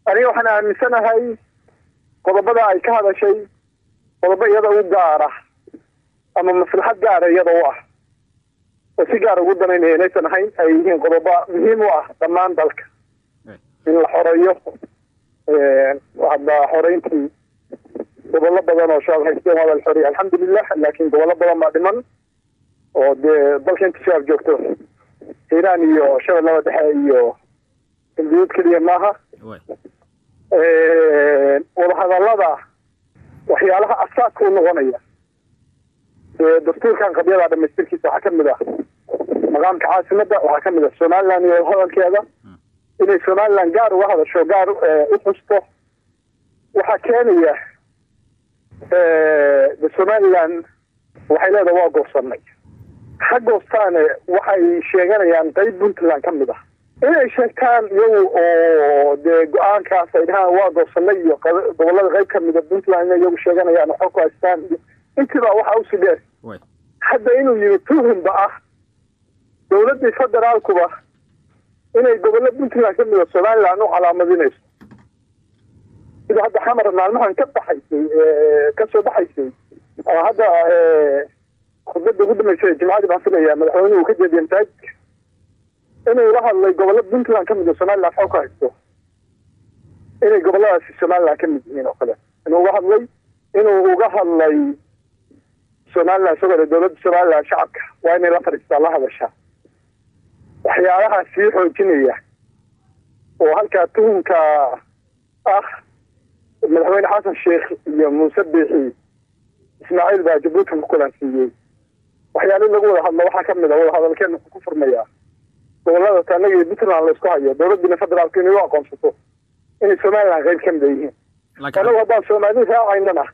aniga waxaan aaminsanahay qodobada ay ka hadashay qodobo iyada u gaara ama maslaxad gaara iyada u ah. Oo si gaara ugu danaynaya inaysan ahayn ay yihiin qodobo muhiim u ah dhammaan dalka. In la xoreeyo hadda xoreyntii gobollo badan oo shabaab haysteen waa la xoreeyay alxamdulilah laakiin gobollo badan baa dhiman oo dee dalka inta shabaab joogto hiiraan iyo shabeellada dhexe iyo galguduud keliya maaha. Wadahadallada waxyaalaha asaaska u noqonaya dastuurkan qabyada dhamaystirkiisa waxaa ka mid ah maqaamka caasimadda waxaa ka mid ah somaliland iyo wadahadalkeeda inay somaliland gaar uga hadasho gaar u xusto. Waxaa keenaya de somaliland waxay leedahay waa goosanay ha goostaane waxay sheeganayaan qayb puntland ka mid ah. Inay sheegtaan iyagu oo dee go'aankaas ay dhahaan waa goosanay iyo gobollada qayb kamida puntland ina iyagu sheeganayaan waxba ku haystaan iyo intiiba waxaa u sii dheer hadda inuu yimi tuhumba ah dowladdii federaalkuba inay gobollo puntland ka mida somaliland u calaamadinayso. Sida hadda xamar maalmahan ka baxaysay ka soo baxaysay ama hadda khudbada ugu dambeysay jimcadii baan filayaa madaxweynuhu ka jeediyay masaajidka inuu la hadlay gobollo puntland ka mida somaliland xaw ka haysto. Inay gobolladaasi somaliland ka mid yihiin oo kale. Inuu uga hadlay inuu uga hadlay somaliland isagoo dowladda somaliland shacabka. Waa inay la fadhiistaa la hadashaa waxyaalaha sii xoojinaya oo halkaa tuhumka ah madaxweyne xasan sheekh iyo muuse biixi ismaaciil baa jabuuti ku kulansiiyey waxyaalihii lagu wada hadlo waxaa ka mid a wadahadalkeen wuxuu ku furmayaa gobollada taanaga iyo puntland la isku hayo dowladdiina federaalka inay u aqoonsato inay somaliland qayb ka mid a yihiin. Anagu haddaan soomaali raacaynana.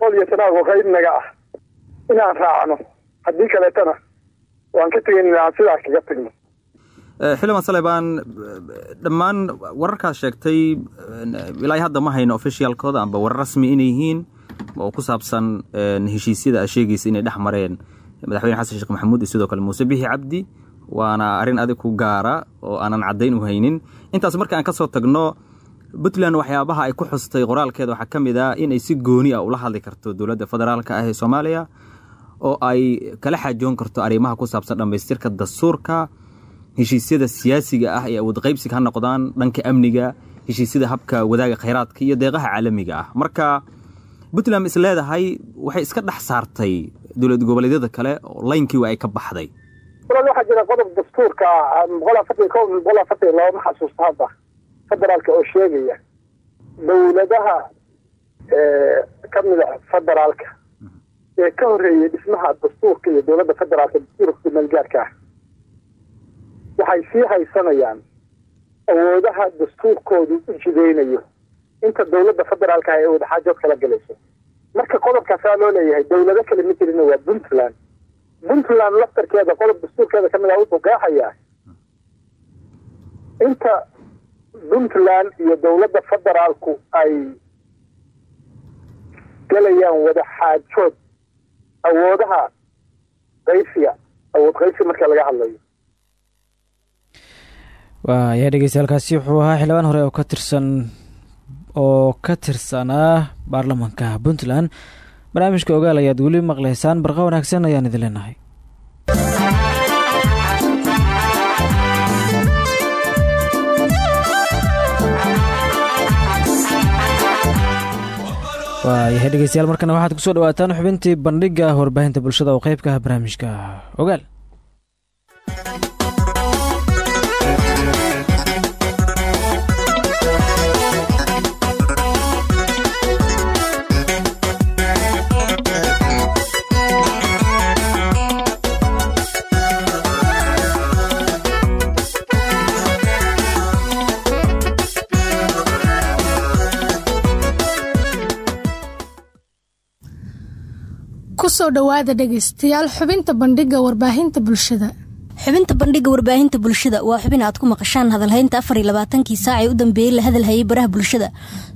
Qol iyo tanaago qayb naga ah inaan raacno haddii kaleetana waan ka tegayn aan sidaas kaga tagno. Xildhibaan salebaan dhammaan wararkaad sheegtay ilaa hadda ma hayno officialkooda amba warar rasmi inay yihiin oo ku saabsan heshiisyada aad sheegaysa inay dhex mareen. Madaxweyne xasan sheekh maxamuud iyo sidoo kale muuse bixi cabdi waana arrin adig ku gaara oo aanan caddayn u haynin. Intaas marka aan ka soo tagno puntland waxyaabaha ay ku xustay qoraalkeeda waxaa ka mid ah inay si gooni ah ula hadli karto dowladda federaalka ah ee soomaaliya oo ay kala xaajoon karto arrimaha ku saabsan dhammaystirka dastuurka heshiisyada siyaasiga ah ee awood qaybsiga ha noqdaan dhanka amniga heshiisyada habka wadaaga khayraadka iyo deeqaha caalamiga ah. Marka puntland is leedahay waxay iska dhex saartay dowlad goboleedyada kale oo laynkii ay ka baxday. Waxaa jira qodob dastuurka afartan looma xasuusto hadda. Federaalka oo sheegaya dowladaha kamida federaalka ee ka horreeyay dhismaha dastuurka iyo dowladda federaalka dastuurka kumeelgaarka ah waxay sii haysanayaan awoodaha dastuurkoodu u jideynayo inta dowladda federaalka ay wadaxaajood kala galayso. Marka qodobkaasaa loo leeyahay dowlado kale ma jirina waa puntland. Puntland laftarkeeda qodob dastuurkeeda ka mid ah wuxuu qeexayaa inta puntland iyo dowladda federaalku ay galayaan wadaxaajood awoodaha qaysiga awood qaysi marka laga hadlayo. Waayaa dhegeystayaaalkaasi wuxuu ahaa xildhibaan hore oo ka tirsan oo ka tirsanaa baarlamanka puntland. Barnaamijka ogaal ayaad weli maqlaysaan barqa wanaagsan ayaan idin leenahay waayahay dhegeystayaal markana waxaad ku soo dhawaataan xubintii bandhiga warbaahinta bulshada oo qeybka ah barnaamijka. Ogaal ku soo dhowaada dhegaystayaal xubinta bandhigga warbaahinta bulshada. Xubinta bandhiga warbaahinta bulshada waa xubin aad ku maqashaan hadalhaynta afar iyo labaatankii saacee u dambeeyey la hadalhayay baraha bulshada.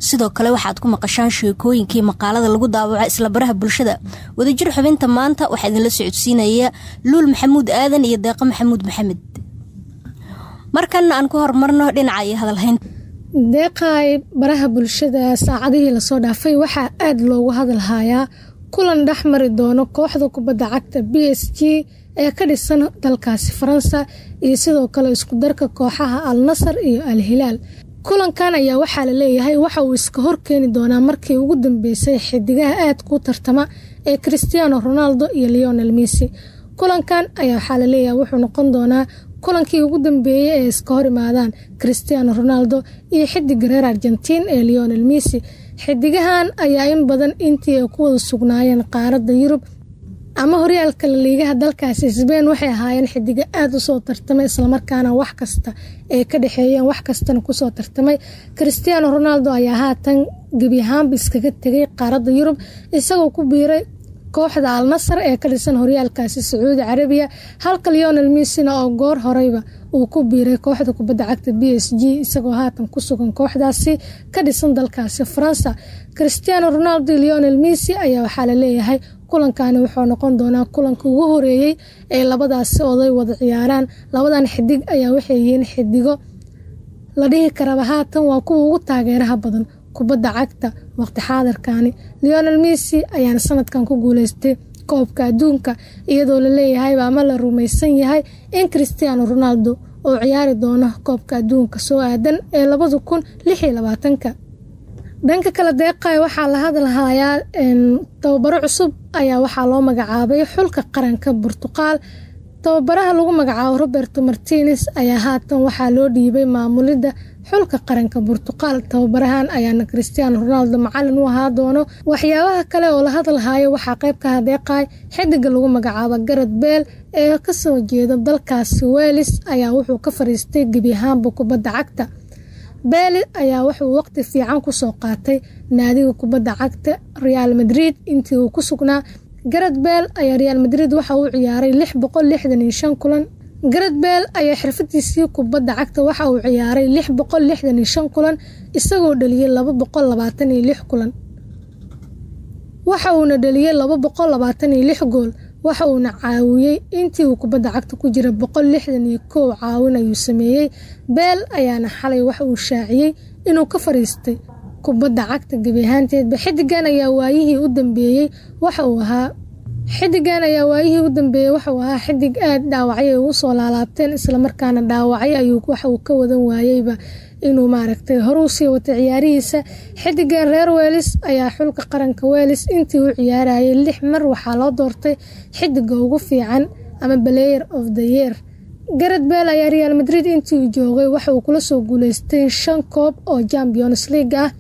Sidoo kale waxaad ku maqashaan sheekooyinkii maqaalada lagu daawaco isla baraha bulshada. Wadajir xubinta maanta waxaa idinla socodsiinaya luul maxamuud aadan iyo deeqo maxamuud maxamed. Markanna aan ku horumarno dhinaca iyo hadalhaynta deeqaay baraha bulshada saacadihii la soo dhaafay waxaa aada loogu hadalhayaa kulan dhex mari doono kooxda kubadda cagta b s g ee ka dhisan dalkaasi faransa iyo sidoo kale isku darka kooxaha al nasar iyo al hilaal kulankan ayaa waxaa la leeyahay waxa uu iska horkeeni doonaa markii ugu dambeysay xidigaha aad ku tartama ee christiano ronaldo iyo leonel messi. Kulankan ayaa waxaa la leeyahay wuxuu noqon doonaa kulankii ugu dambeeyey ee iska hor imaadaan christiano ronaldo iyo xidiga reer argentiin ee leonel messi xidigahan ayaa in badan intii ay ku wada sugnaayeen qaaradda yurub. Ama horyaalka laliigaha dalkaasi sbein waxay ahaayeen xidigo aada u soo tartamay islamarkaana wax kasta ay ka dhexeeyeen wax kastana ku soo tartamay. Christiano ronaldo ayaa haatan gebi ahaanba iskaga tegay qaaradda yurub isagoo ku biiray kooxda al nasar ee ka dhisan horyaalkaasi sacuudi carabiya halka leonel missina oo goor horeyba uu ku biiray kooxda kubadda cagta b s g isagoo haatan ku sugan kooxdaasi ka dhisan dalkaasi faransa. Christiano ronaldo iyo leonel messi ayaa waxaa la leeyahay kulankani wuxuu noqon doonaa kulanka ugu horeeyey ee labadaasi oday wada ciyaaraan. Labadan xidig ayaa waxay yihiin xidigo la dhihi karaba haatan waa kuwa ugu taageeraha badan kubadda cagta waqti xaadirkani leonel messi ayaana sanadkan ku guuleystay koobka adduunka iyadoo la leeyahayba ama la rumaysan yahay in christiano ronaldo oo ciyaari doono koobka adduunka soo aadan ee labada kun lix dhanka kale deeqay waxaa la hadalhayaa tababaro cusub ayaa waxaa loo magacaabay xulka qaranka burtuqaal tababaraha lagu magacaabo roberto martines ayaa haatan waxaa loo dhiibay maamulidda xulka qaranka burtuqaal tababarahan ayaana christiano ronaldo macalin u ahaa doono. Waxyaabaha kale oo la hadalhayo waxaa qayb ka hadeeqay xidiga lagu magacaabo garad beel ee ka soo jeeda dalkaasi welis ayaa wuxuu ka fariistay gebi ahaanba kubadda cagta. Beeli ayaa wuxuu waqti fiican ku soo qaatay naadiga kubadda cagta real madrid intii uu ku sugnaa. Garad beel ayaa real madrid waxa uu ciyaaray lix boqol lixdan iyo shan kulan garad beel ayaa xirfadiisii kubadda cagta waxa uu ciyaaray lix boqol lixdan iyo shan kulan isagoo dhaliyey laba boqol kulan. Waxa uuna dhaliyey laba gool waxa uuna caawiyey intii uu kubadda cagta ku jira boqol caawin ayuu sameeyey beel ayaana xalay waxa uu shaaciyey inuu ka fariistay kubadda cagta gebi ahaanteedba xidigan ayaa waayihii u dambeeyey waxa uu ahaa xidigan ayaa waayihii u dambeeyey waxauu ahaa xidig aad dhaawacyo ugu soo laalaabteen islamarkaana dhaawacyo ayuu waxa uu ka wadan waayeyba inuu maaragtay horuu sii watay ciyaarihiisa. Xidigan reer weelis ayaa xulka qaranka weelis intii u ciyaarayay lix mar waxaa loo doortay xidiga ugu fiican ama balayer of the year. Garad beel ayaa real madrid intii uu joogay waxa uu kula soo guuleystay shan koob oo champions league ah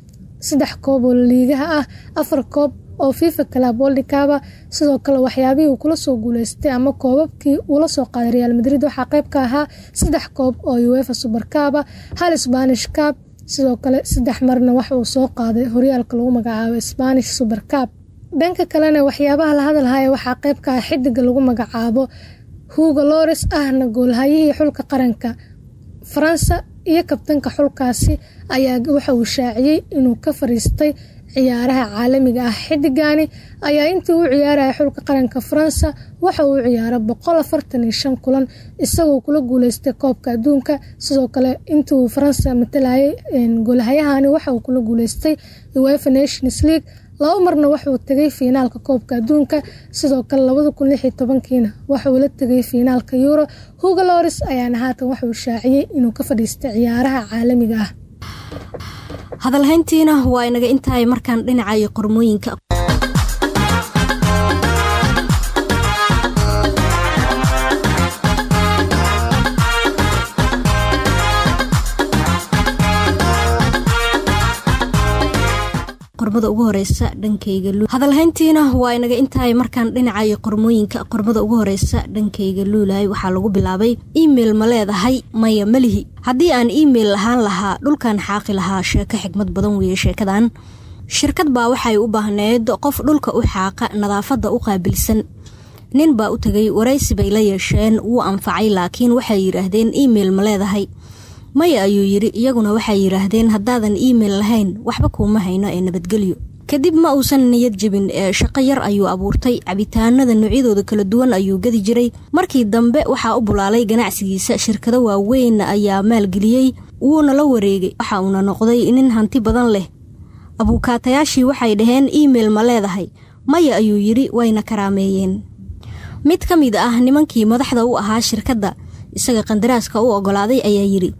saddex koob oo liigaha ah afar koob oo fifa club woldicaba sidoo kale waxyaabihii uu kula soo guuleystay ama koobabkii uula soo qaaday real madrid waxaa qayb ka ahaa saddex koob oo uefa supercaba hal spanish cab sidoo kale saddex marna waxa uu soo qaaday horyaalka lagu magacaabo spanish supercab dhanka kalena waxyaabaha la hadalhaya waxaa qayb ka ah xidiga lagu magacaabo hugo lores ahna goolhayihii xulka qaranka. Faransa iyo kabtanka xulkaasi ayaa waxa uu shaaciyey inuu ka fariistay ciyaaraha caalamiga ah. Xidigani ayaa intii u ciyaaraya xulka qaranka faransa waxa uu ciyaara boqol afartan iyo shan kulan isagoo kula guuleystay koobka adduunka. Sidoo kale intii uu faransa matalayay goolhayahani waxa uu kula guuleystay uefa nations league. Laba marna waxauu tegay fiinaalka koobka adduunka. Sidoo kale labada kun lix iyo la tegay fiinaalka euro. Hugo loris ayaana haatan waxauu shaaciyey inuu ka fadhiistay ciyaaraha caalamiga ah hadalhayntiina waa inaga intaay markaan dhinacayo qormooyinka qormada ugu horeysa dhankayga hadalhayntiina waa inaga intaay markaan dhinacayo qormooyinka qormada ugu horeysa dhankayga luulay waxaa lagu bilaabay email ma leedahay maya malihi haddii aan email lahaan lahaa dhulkan xaaqi lahaa sheeko xigmad badan weeye sheekadan shirkad baa waxay u baahneyd qof dhulka u xaaqa nadaafadda u qaabilsan. Nin baa u tegay waraysi bay la yeesheen wuu anfacay laakiin waxay yidhaahdeen email ma leedahay maya ayuu yidhi iyaguna waxay yidhaahdeen haddaadan email lahayn waxba kuuma hayno ee nabadgelyo. Kadib ma uusan niyad jebin ee shaqo yar ayuu abuurtay cabitaanada noocyadooda kala duwan ayuu gadi jiray. Markii dambe waxaa u bulaalay ganacsigiisa shirkado waaweyn ayaa maalgeliyey wuuna la wareegay. Waxa uuna noqday nin hanti badan leh. Abuukaatayaashii waxay dhaheen email ma leedahay. Maya ayuu yidhi wayna karaameeyeen. Mid ka mid ah nimankii madaxda u ahaa shirkadda isaga qandaraaska u ogolaaday ayaa yidhi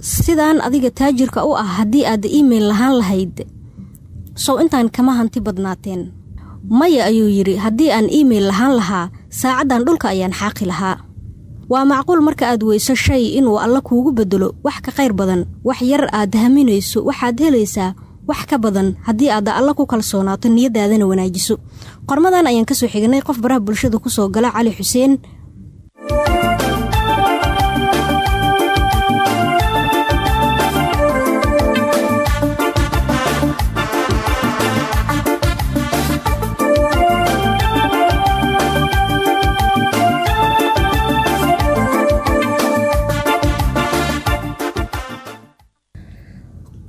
sidaan adiga taajirka u ah haddii aad email lahaan lahayd sow intaan kama hanti badnaateen. Maya ayuu yidhi haddii aan email lahaan lahaa saacaddan dhulka ayaan xaaqi lahaa. Waa macquul marka aad weyso shay inuu alla kuugu bedelo wax ka qayr badan wax yar aad haminayso waxaad helaysaa wax ka badan haddii aad alla ku kalsoonaato niyadaadana wanaajiso. Qormadan ayaan ka soo xignay qof baraha bulshada ku soo gala cali xuseen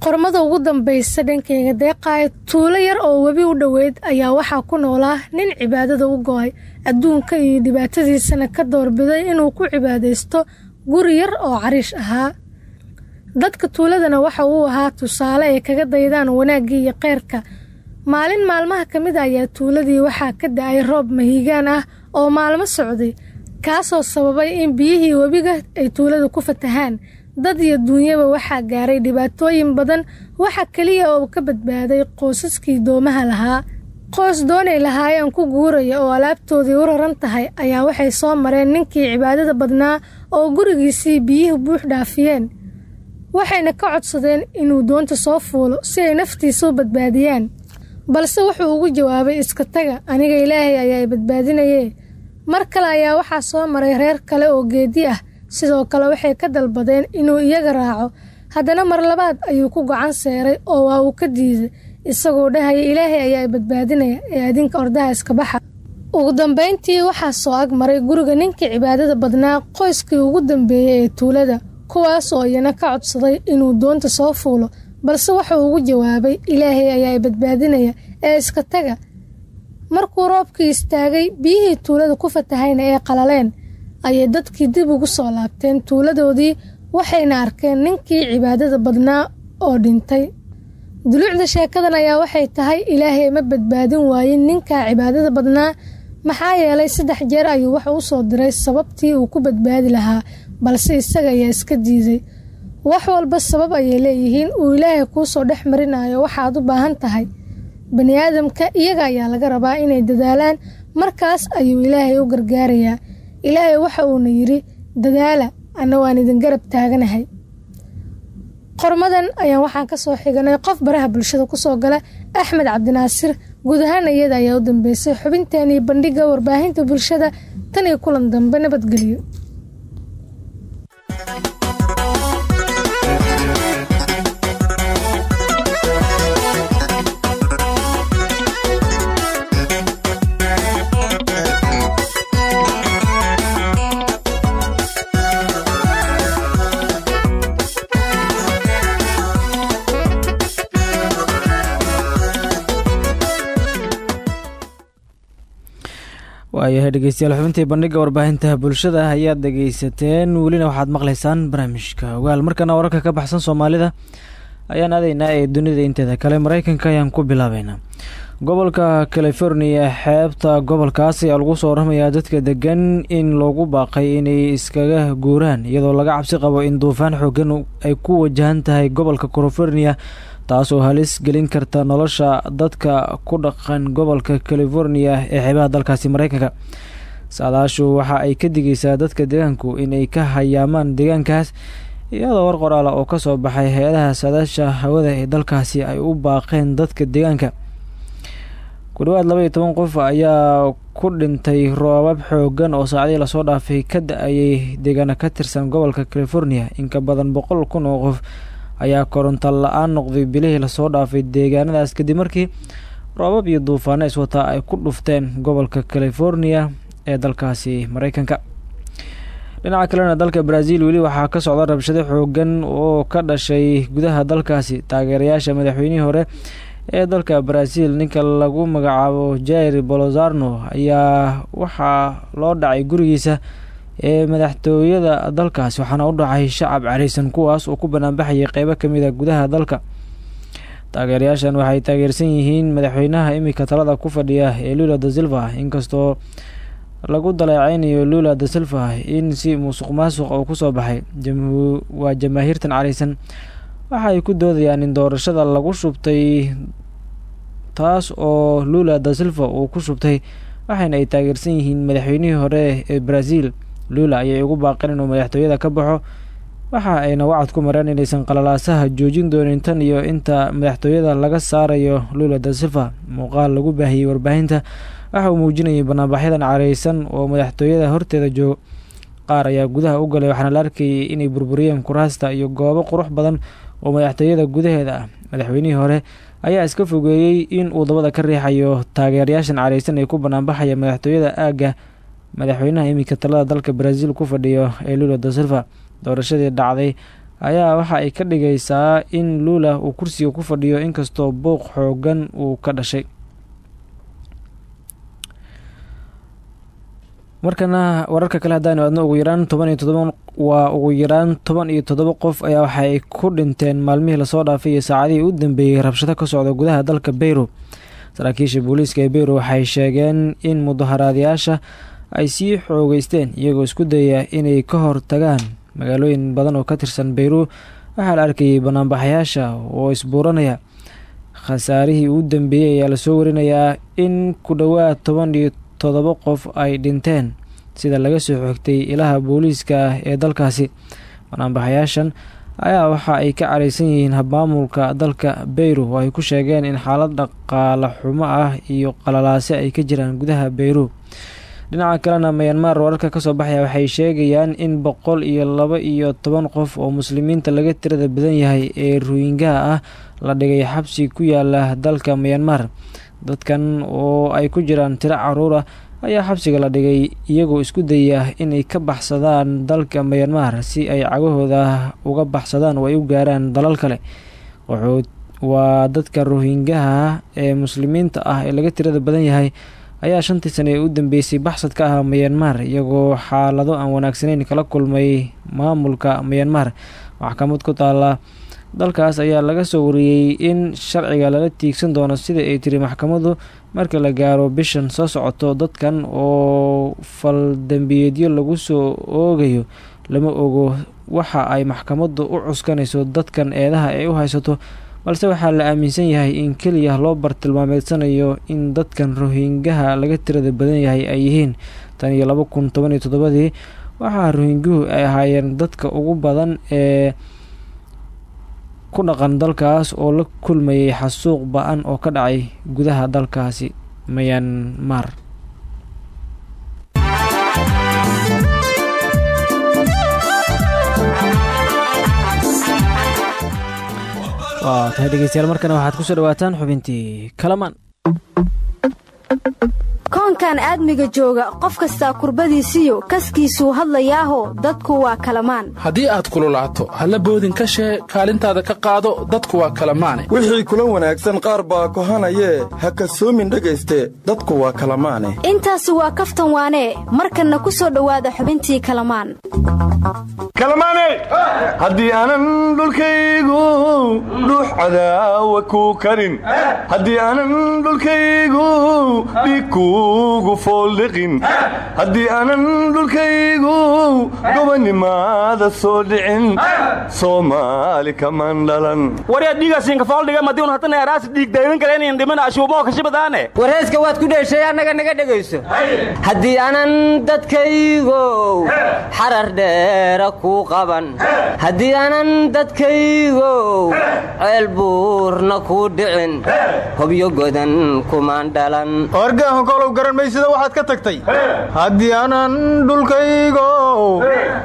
qormada ugu dambaysa dhankeyga deeqaay tuulo yar oo webi u dhoweyd ayaa waxaa ku noolaa nin cibaadada u go'ay. Adduunka iyo dhibaatadiisana ka doorbiday inuu ku cibaadaysto guri yar oo cariish ahaa. Dadka tuuladana waxa uu ahaa tusaale ay kaga daydaan wanaaggii iyo keyrka maalin maalmaha ka mid a ayaa tuuladii waxaa ka da'ay roob mahiigaan ah oo maalmo socday kaasoo sababay in biyihii webiga ay tuulada ku fatahaan dad iyo duunyaba waxaa gaaray dhibaatooyin badan waxa keliya oo ka badbaaday qoysaskii doomaha lahaa. Qoys doonay lahaayeen ku guuraya oo alaabtoodii u raran tahay ayaa waxay soo mareen ninkii cibaadada badnaa oo gurigiisii biyihii buux dhaafiyeen. Waxayna ka codsadeen inuu doonta soo fuulo si ay naftiisa u badbaadiyaan. Balse wuxuu ugu jawaabay iska taga aniga ilaahay ayaa i badbaadinayee. Mar kale ayaa waxaa soo maray reer kale oo geedi ah sidoo kale waxay ka dalbadeen inuu iyaga raaco. Haddana mar labaad ayuu ku gacan seeray oo waa uu ka diiday. Isagoo dhahaya ilaahay ayaa i badbaadinaya ee adinka ordaha iska baxa. Ugu dambayntii waxaa soo ag maray guriga ninkii cibaadada badnaa qoyskii ugu dambeeyey ee tuulada kuwaas oo iyana ka codsaday inuu doonta soo fuulo. Balse wuxuu ugu jawaabay ilaahay ayaa i badbaadinaya ee iska taga. Markuu roobkii istaagay biyihii tuulada ku fatahayna ee qalaleen ayay dadkii dib ugu soo laabteen tuuladoodii waxayna arkeen ninkii cibaadada badnaa oo dhintay. Duluucda sheekadan ayaa waxay tahay ilaahay ma badbaadin waayin ninkaa cibaadada badnaa. Maxaa yeelay saddex jeer ayuu wax u soo diray sababtii uu ku badbaadi lahaa balse isaga ayaa iska diiday wax walba sabab ayay leeyihiin uu ilaahay kuu soo dhex marinayo waxaad u baahan tahay. Bani aadamka iyaga ayaa laga rabaa inay dadaalaan markaas ayuu ilaahay u gargaarayaa ilaahay waxa uuna yidhi dadaala anna waan idin garab taaganahay. Qormadan ayaan waxaan ka soo xiganay qof baraha bulshada ku soo gala axmed cabdinaasir. Guud ahaana iyada ayaa u dambeysay xubinteenii bandhigga warbaahinta bulshada tan iyo kulan dambe nabadgelyo waayahay dhegeystayaal xubintii bandhigga warbaahinta bulshada ayaad dhegeysateen. Welina waxaad maqlaysaan barnaamijka. Ogaal markana wararka ka baxsan soomaalida ayaan aadaynaa ee dunida inteeda kale mareykanka ayaan ku bilaabeynaa gobolka california xeebta gobolkaas ayaa lagu soo waramayaa dadka degan in loogu baaqay inay iskaga guuraan iyadoo laga cabsi qabo in duufaan xoogan ay ku wajahan tahay gobolka california taasoo halis gelin karta nolosha dadka ku dhaqan gobolka california ee xeebaha dalkaasi mareykanka. Saadaashu waxa ay ka digaysaa dadka deegaanku inay ka hayaamaan deegaankaas iyadoo war qoraala oo ka soo baxay hay'adaha saadaasha hawada ee dalkaasi ay u baaqeen dadka deegaanka. Ku dhawaad laba iyo toban qof ayaa ku dhintay roobab xoogan oo saacadii la soo dhaafay ka da'ayay deegaana ka tirsan gobolka california. Inka badan boqol kun oo qof ayaa koronto la'aan noqday bilihii la soo dhaafay deegaanadaas kadib markii roobab iyo duufaano iswataa ay ku dhufteen gobolka california ee dalkaasi mareykanka dhinaca kalena dalka brazil weli waxaa ka socda rabshado xoogan oo ka dhashay gudaha dalkaasi. Taageerayaasha madaxweynihii hore ee dalka brazil ninka lagu magacaabo jair bolozarno ayaa waxaa loo dhacay gurigiisa ee madaxtooyada dalkaasi waxaana u dhacay shacab careysan kuwaas oo ku banaanbaxayay qeybo ka mid a gudaha dalka. Taageerayaashan waxay taageersan yihiin madaxweynaha imika talada ku fadhiya ee lula da silva. Inkastoo lagu daleeceynayo lula da silva in si musuq maasuq uu ku soo baxay waa jamaahiirtan careysan. Waxa ku doodayaan in doorashada lagu shubtay taas oo lula da silva uu ku shubtay waxayna ay taageersan yihiin madaxweynihii hore ee brazil lula ayay ugu baaqeen inuu madaxtooyada ka baxo. Waxa ayna wacad ku mareen inaysan qalalaasaha joojin doonin tan iyo inta madaxtooyada laga saarayo lula da silva. Muuqaal lagu baahiyey warbaahinta. Waxa uu muujinayay banaanbaxyadan careysan oo madaxtooyada horteeda jooga qaar ayaa gudaha u galay waxaana la arkayay inay burburiyeen kuraasta iyo goobo qurux badan oo madaxtooyada gudaheeda ah. Madaxweynihii hore ayaa iska fogeeyey in uu dabada ka riixayo taageerayaashan careysan ee ku banaanbaxaya madaxtooyada aagga madaxweynaha iminka talada dalka brazil ku fadhiyo ee lula da silva. Doorashadii dhacday ayaa waxa ay ka dhigaysaa in lula uu kursiga ku fadhiyo inkastoo bouq xoogan uu ka dhashay. Markana wararka kale haddaanu aadno ugu yaraan toban iyo todoba waa ugu yaraan toban iyo toddoba qof ayaa waxa ay ku dhinteen maalmihii la soo dhaafay iyo saacadihii u dambeeyey rabshado ka socda gudaha dalka beyru saraakiisha booliiska ee beyru waxay sheegeen in mudaharaadayaasha ay sii xoogeysteen iyagoo isku dayaya inay ka hor tagaan magaalooyin badan oo ka tirsan beyru waxaa la arkayay banaanbaxayaasha oo isbuuranaya. Khasaarihii ugu dambeeyey ayaa la soo warinayaa in ku dhowaad toban iyo todoba qof ay dhinteen sida laga soo xogtay ilaha booliiska ah ee dalkaasi. Banaanbaxayaashan ayaa waxa ay ka careysan yihiin habmaamulka dalka beyru oo ay ku sheegeen in xaalad dhaqaala xumo ah iyo qalalaase ay ka jiraan gudaha beyru dhinaca kalena mayanmar wararka ka soo baxaya waxay sheegayaan in boqol iyo laba iyo toban qof oo muslimiinta laga tirada badan yahay ee ruhingaha ah la dhigay xabsi ku yaalla dalka mayanmar dadkan oo ay ku jiraan tiro carruur ah ayaa xabsiga la dhigay iyagoo isku dayaya inay ka baxsadaan dalka mayanmar si ay cagahooda uga baxsadaan oo ay u gaaraan dalal kale. Waa dadka rohingaha ee muslimiinta ah ee laga tirada badan yahay ayaa shantii sane ee u dambeysay baxsad ka ah mayanmar iyagoo xaalado aan wanaagsaneyn kala kulmay maamulka mayanmar maxkamad ku taala dalkaas ayaa laga soo wariyey in sharciga lala tiigsan doono sida ay tiri maxkamadu marka la gaaro bishan soo socoto dadkan oo faldambiyeedyo lagu soo oogayo. Lama ogo waxa ay maxkamadu u cuskanayso dadkan eedaha ay u haysato balse waxaa la aaminsan yahay in keliya loo bartilmaameedsanayo in dadkan rohingaha laga tirada badan yahay ay yihiin. Tan iyo laba kun toban iyo waxaa rohinguhu ay ahaayeen dadka ugu badan ee ku dhaqan dalkaas oo la kulmayay xasuuq ba'an oo ka dhacay gudaha dalkaasi mayanmar waa tahay dhegeystayaal markana waxaad ku soo dhawaataan xubintii kalamaan koonkan aadmiga jooga qof kastaa kurbadiisiyo kaskiisuu hadlayaaho dadku waa kalamaan. Haddii aad kululaato halla boodin ka shee kaalintaada ka qaado dadku waa kalamaane. Wixii kula wanaagsan qaar baa kohanayee ha kasoomin dhegayste dadku waa kalamaane. Intaasi waa kaftan waanee markanna ku soo dhowaada xubintii kalamaan. Kalamaane! Haddii aanan dhulkaygu dhuux cadaawa kuu karin haddii aanan dhulkaygu dhigkuugu fooldhiqin haddii aanan dhulkaygu gobanimaada soo dhicin soomaali kaman dhalan warheeska waad ku dheeshay annaga naga dhegayso. Haddii aanan dadkaygow xarar dheera kuu qaban. Haddii aanan dadkaygow ceel buurna kuu dhicin. Hobyo godan kumaan dhalan kolow garan maysida waxaad ka tagtay. Haddii aanan dhulkaygow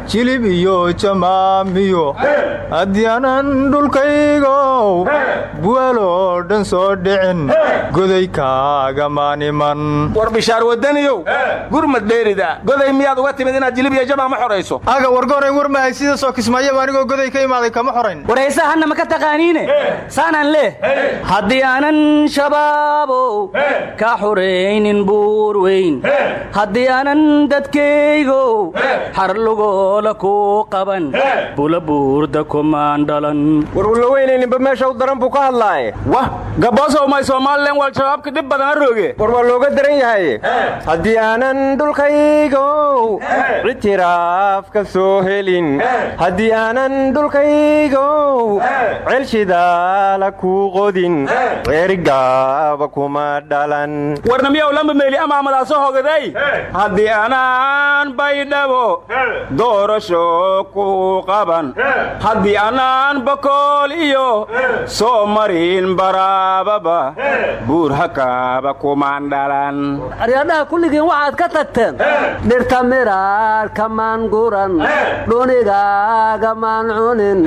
jilib iyo jamaamiyo haddii aanan dhulkaygow buwaaloo dhan soo dhicin goday kaagamaan iman war bishaar wadaniyow gurmad dheerida. Goday miyaad uga timid inaad jilib iyo jamaama xorayso? Aga wargoonay war mahay sida soo kismaayaba anigoo goday ka imaaday kama xorayn war hanna ma ka taqaaniine? Saanaan leh. Haddii aanan shabaabow ka xoraynin buur weyn haddii aanan dadkaygow xarlugoola kuu qaban bula buurda kumaan dhalan warwulla weynayninba meesha u daran buu ka hadlaaye wah gaboosow may somalilan wal shabaabka dhib badana rooge war waa looga daran yahay haddii aanan dhulkaygow ictiraaf ka soo helin haddii aanan dhulkaygow celshidaala kuu qodin ceerigaaba kuma dhalan meeli amaamadaaso hogaday haddii anaan baydhabo doorasho ku qaban haddii anaan bakool iyo soo marin baraababa buur hakaaba kumaan dhalan aryadhaha kulligiin waxaad ka tagteen dhirta miraar kamaan guran dhunigaagaan cunin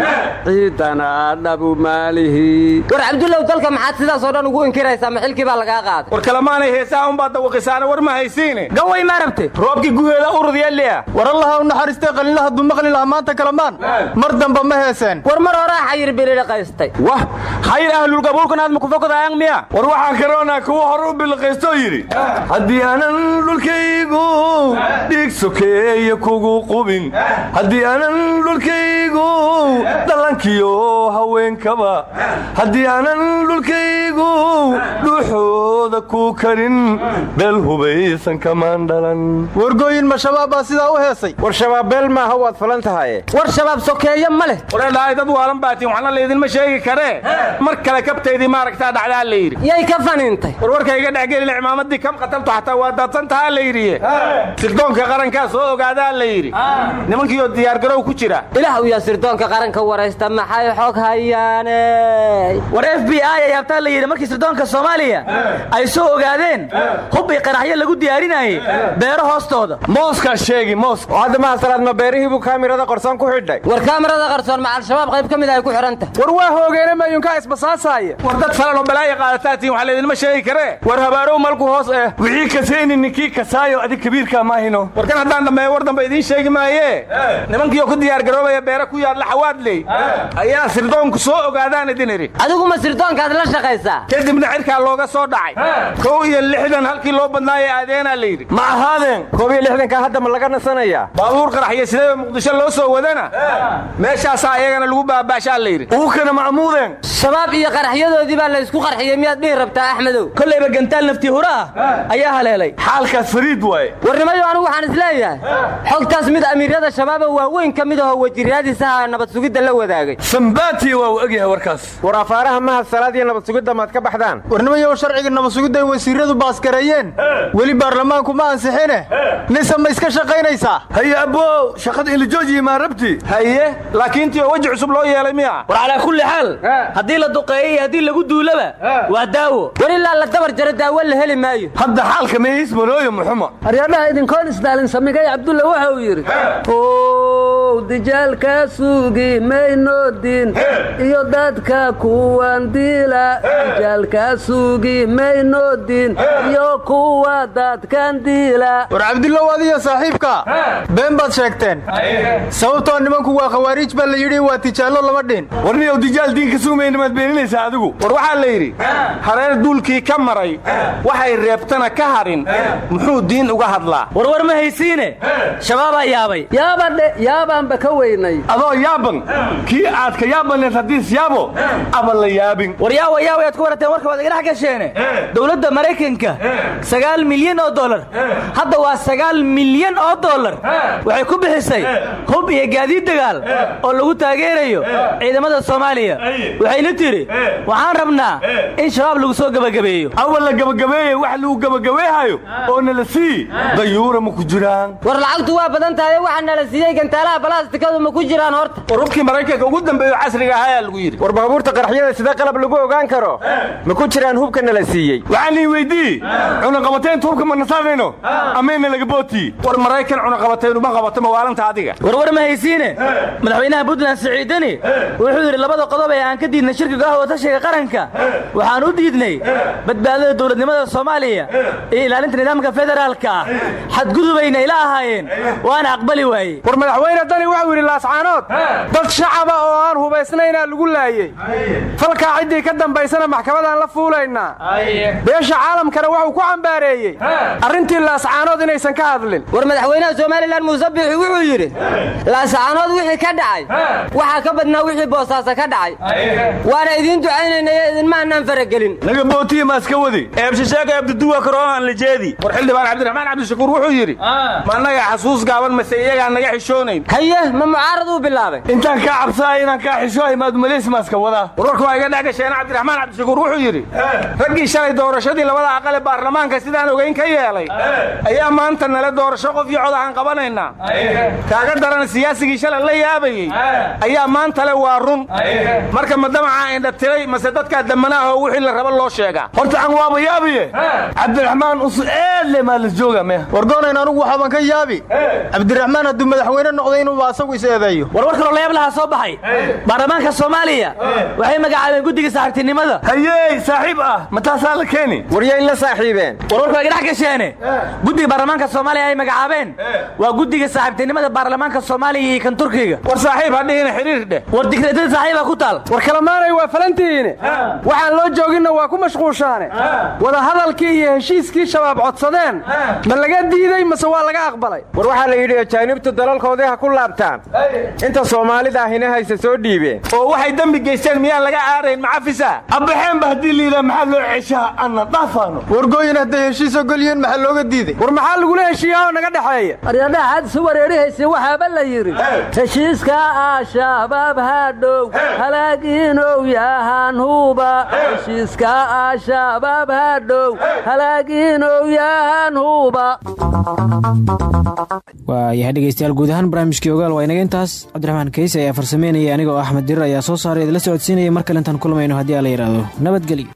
ciidana dhabu maalihi war cabdullow dalka maxaad sidaasoo dhan ugu inkiraysaa maxilkii baa lagaa qaaday war kalamaanay heesaha unbaad dawaqisaana war ma haysiine? Gaway maa rabte roobkii guheeda urudyalia war allaha u naxariistay qalinlaha dumaqli laha maanta kalamaan. Mar damba ma heeseen. War mar horaa xayir bililiqaystay wah xayir ahlulgabuulkanaad makufokadaayang miya. War waxaan karoonaa kuwa hore u biliqaystoo yidhi. Haddii aanan dhulkaygu dhiig sokeeye kugu qubin. Haddii aanan dhulkaygu dhalankiyo haweenkaba haddii aanan dhulkaygu dhuuxooda ku karin beel hubaysan kamaan dhalan wargooyin ma shabaab baa sidaa u heesay? War shabaab beel maaha waad falan tahaye war shabaab sokeeye ma leh. Wareedhahay dad waalan baatiin waxna laydinma sheegi karee? Mar kale kabtaydii maaragtaa dhacdaa la yidhi. Yay ka faniintay. Warwarkayga dhexgelin cimaamadii kam qataltu xataa waa daadsan tahaa la yidhiye sirdoonka qarankaa soo ogaadaa la yidhi. Nimankiioo diyaargarow ku jira. Ilaah uyaa sirdoonka qaranka waraysta maxay xog hayaane? War f b i ay habtaa la yidhi markii sirdoonka soomaaliya ay soo ogaadeen hubbay qaraxyo lagu diyaarinaayey beero hoostooda. Mooskaa sheegi moos. Oo hadda maha salaad ma beerihii buu kaamirada qarsoon ku xidhay. War kaamirada qarsoon ma al-shabaab qayb ka mid ay ku xidhan tahay war waa hoogeena mayunkaa isbasaasaaya. War dad falan oo balaaya qaadataa wax laydinma sheegi karee war habaarow malku hoos eh. Wixii kasayni ninkii kasaayo adig kabiirkaa maahino war kan haddaan dhammeeyo war dambe idiin sheegi maayee nimankiioo ku diyaargaroobaya beere ku yaadla xawaadley. Ayaa sirdoonku soo ogaadaan idin idhi. Adiguma sirdoonkaad la shaqaysaa. Kadibna cirkaa looga soo dhacay. Kow iyo lixdan halkii loo badnaaye aadeenaa la yidhi. Ma ahaadeen koob iyo lixdanka hadda ma laga nasanayaa baabuur qaraxyo sidayba muqdisho loo soo wadana? Meeshaasaa ayagana lagu baabaashaa la yidhi. Uukana macmuudeen shabaab iyo qaraxyadoodii baa la isku qarxiyey miyaad dhihi rabtaa axmedow? Kollayba gantaal naftii hura ah ayaa haleelay. Xaalkaas fariid waaye. Warnimayo anigu waxaan is leeyahay xogtaas mid amiiryada shabaaba waaweyn ka mid ahoo nabad sugidda la wadaagay. Sambaati waa u egyahay warkaas. War afaaraha maha salaad iyo nabad sugidda maad ka baxdaan. Warnimayow sharciga nabad sugidda ay wasiiradu baaskareeyeen weli baarlamaanku ma ansixine? Nise ma iska shaqaynaysaa haye abbow shaqada ilijoojiyi maa rabti? Haye laakiin tii oo weji cusub loo yeelay miya. War calaa kulli xaal haddii la duqeeyo iyo haddii lagu duulaba waa daawo. War ilaa la dabar jaro daawo la heli maayo. Hadda xaalka meeismanooyo muxuma aryadhaha idinkoon isdaalin samigay cabdulla waxa uu yidhi dijaalkaa suugi maynoodin iyo dadka kuwan diila. Dijaalkaa suugi maynoodin iyo kuwa dadkan diila. War cabdullow adiyo saaxiibka. Been baad sheegteen. Sababtoo nimanku waa khawaariij baa la yidhi waa tijaallo lama dhin warniyow dijaal diinka suumayna maad beeninaysaa adigu. War waxaa la yidhi hareer duulkii ka maray waxay reebtana ka hadhin muxuu diin uga hadlaa? Warwar ma haysiine? Shabaabaa yaabay. Yaabadhe yaabaanba ka weynay. Adoo yaaban kii aad ka yaabaneed haddiis yaabo aba la yaabin. War yaawa yaawa yaad ku warateen warka waad iganax gasheene dowladda maraykanka sagaal milyan oo dollar. Hadda waa sagaal milyan oo dollar. Waxay ku bixisay hub iyo gaadiid dagaal oo lagu taageerayo ciidamada soomaaliya. Waxayna tidhi waxaan rabnaa in shabaab lagu soo gebagabeeyo awal la gebagabeeye wax lagu gebagabeehayo oo nala sii dayuura ma ku jiraan. War lacagtu waa badan tahay waxaa nala siiyey gantaalaha laastikadu ma ku jiraan horta. Urubkii maraykanka ugu dambeeyo casriga ahayaa lagu yidhi war baabuurta qaraxyada sida qalab lagu ogaan karo ma ku jiraan hubka nala siiyey. Waxaan ii weydii cunaqabataynta hubka ma nasaarayno amayna laga booti? War maraykan cunaqabataynu ma qabato mawaalanta adiga. Warwar ma haysiine? Madaxweynaha puntland siciidani wuxuu yidhi labada qodob ee aan ka diidnay shirkiga ah watashiga qaranka. Waxaan u diidnay badbaadada dowladnimada soomaaliya iyo ilaalinta nidaamka federaalka. Ah xadgudubayna ila ahaayeen. Waana aqbali waaye war madaxweyne dani wuxuu yidhi laascaanood dad shacaba oo aan hubaysnaynaa lagu laayey. Falkaa ciddii ka dambaysana maxkamadaan la fuulaynaa beesha caalamkana cambaareeyey arrintii laascaanood inaysan ka hadlin. War madaxweynaha somalilan muuse biixi wuxuu yidhi laascaanood wixii ka dhacay waxaa ka badnaa wixii boosaaso ka dhacay. Waana idiin ducaynaynayo idinma annaan faragelin. Laga bootiye maaska wadi. Eebshisheega eebduduwa karoohan la jeedi. War xildhibaan cabdiraxmaan cabdishakuur wuxuu yidhi ma annaga xasuus gaaban mase iyagaan naga xishoonayn. Haye ma mucaarad uu bilaabay. Intaan kaa cabsaaya inaan kaa xishoohay maadumalays maaska wadaa warwarka waa iga cabdiraxmaan cabdishakuur wuxuu yidhi raggii shalay doorashadii labada aqal ee baarlamaanka sidaan ogayn ka yeelay. Ayaa maanta nale doorasho qof iyo cod aan qabanaynaa. Kaaga daran siyaasigii shalay la yaabayey. Ayaa maanta le waa run. Marka ma damacaa indhatiray mase dadkaa wixii la raba loo sheegaa. Horta aan waaba yaabiye. Cabdiraxmaan usu eedle maa la jooga me wargoonayn anugu waxaaban ka yaabi. Cabdiraxmaan hadduu madaxweyne noqday inuu asagu is eedeeyo. Warwar kaloo layaab lahaa soo baxay. Baarlamaanka soomaaliya. Waxay magacaabeen guddiga saaxiibtinimada. Hayey saaxiib ah. Ma taasaa la keeni? Waryay la saaxiibeen warwarka waa igdhex gasheene guddiga baarlamaanka soomaaliya ay magacaabeen? Waa guddiga saaxiibtinimada baarlamaanka soomaaliya iyo kan turkiga war saaxiib hadhihina xiriir dheh. War digreetada saaxiiba ku taal. War kalamaanay waa falantihiine. Waxaan loo jooginna waa ku mashquushaane wadahadalkii iyo heshiiskii shabaab codsadeen. Ma laga diidey mase waa laga aqbalay. War waxaa la yidhi ajaanibtu dalalkoodii ha ku laabtaan. Inta soomaalida ahina hayse soo dhiibeen oo waxay dembi geysteen miyaan laga aarayn macafisa? Abbaxeenba haddii layidhaha maxaa loo ceshaa anna wargooyin hadday heshiis ogolyihiin maxaa looga diiday? War maxaa lagula heshiiyaa oo naga dhexeeya? Aryadhaha xad isu wareerihaysa waxaaba la yidhi heshiiska ah shabaab hadhow halaagiinow yahan huba heshiiska ah shabaab hadhow halaagiinow yahan huba waayahay dhegeystayaal guud ahaan barnaamijkii ogaal waa inaga intaas. Cabdiraxmaan kayse ayaa farsameynaya aniga oo axmed dirir ayaa soo saaray idinla socodsiinaya. Mar kale intaan kulmayno haddii alla yidhaahdo nabadgelyo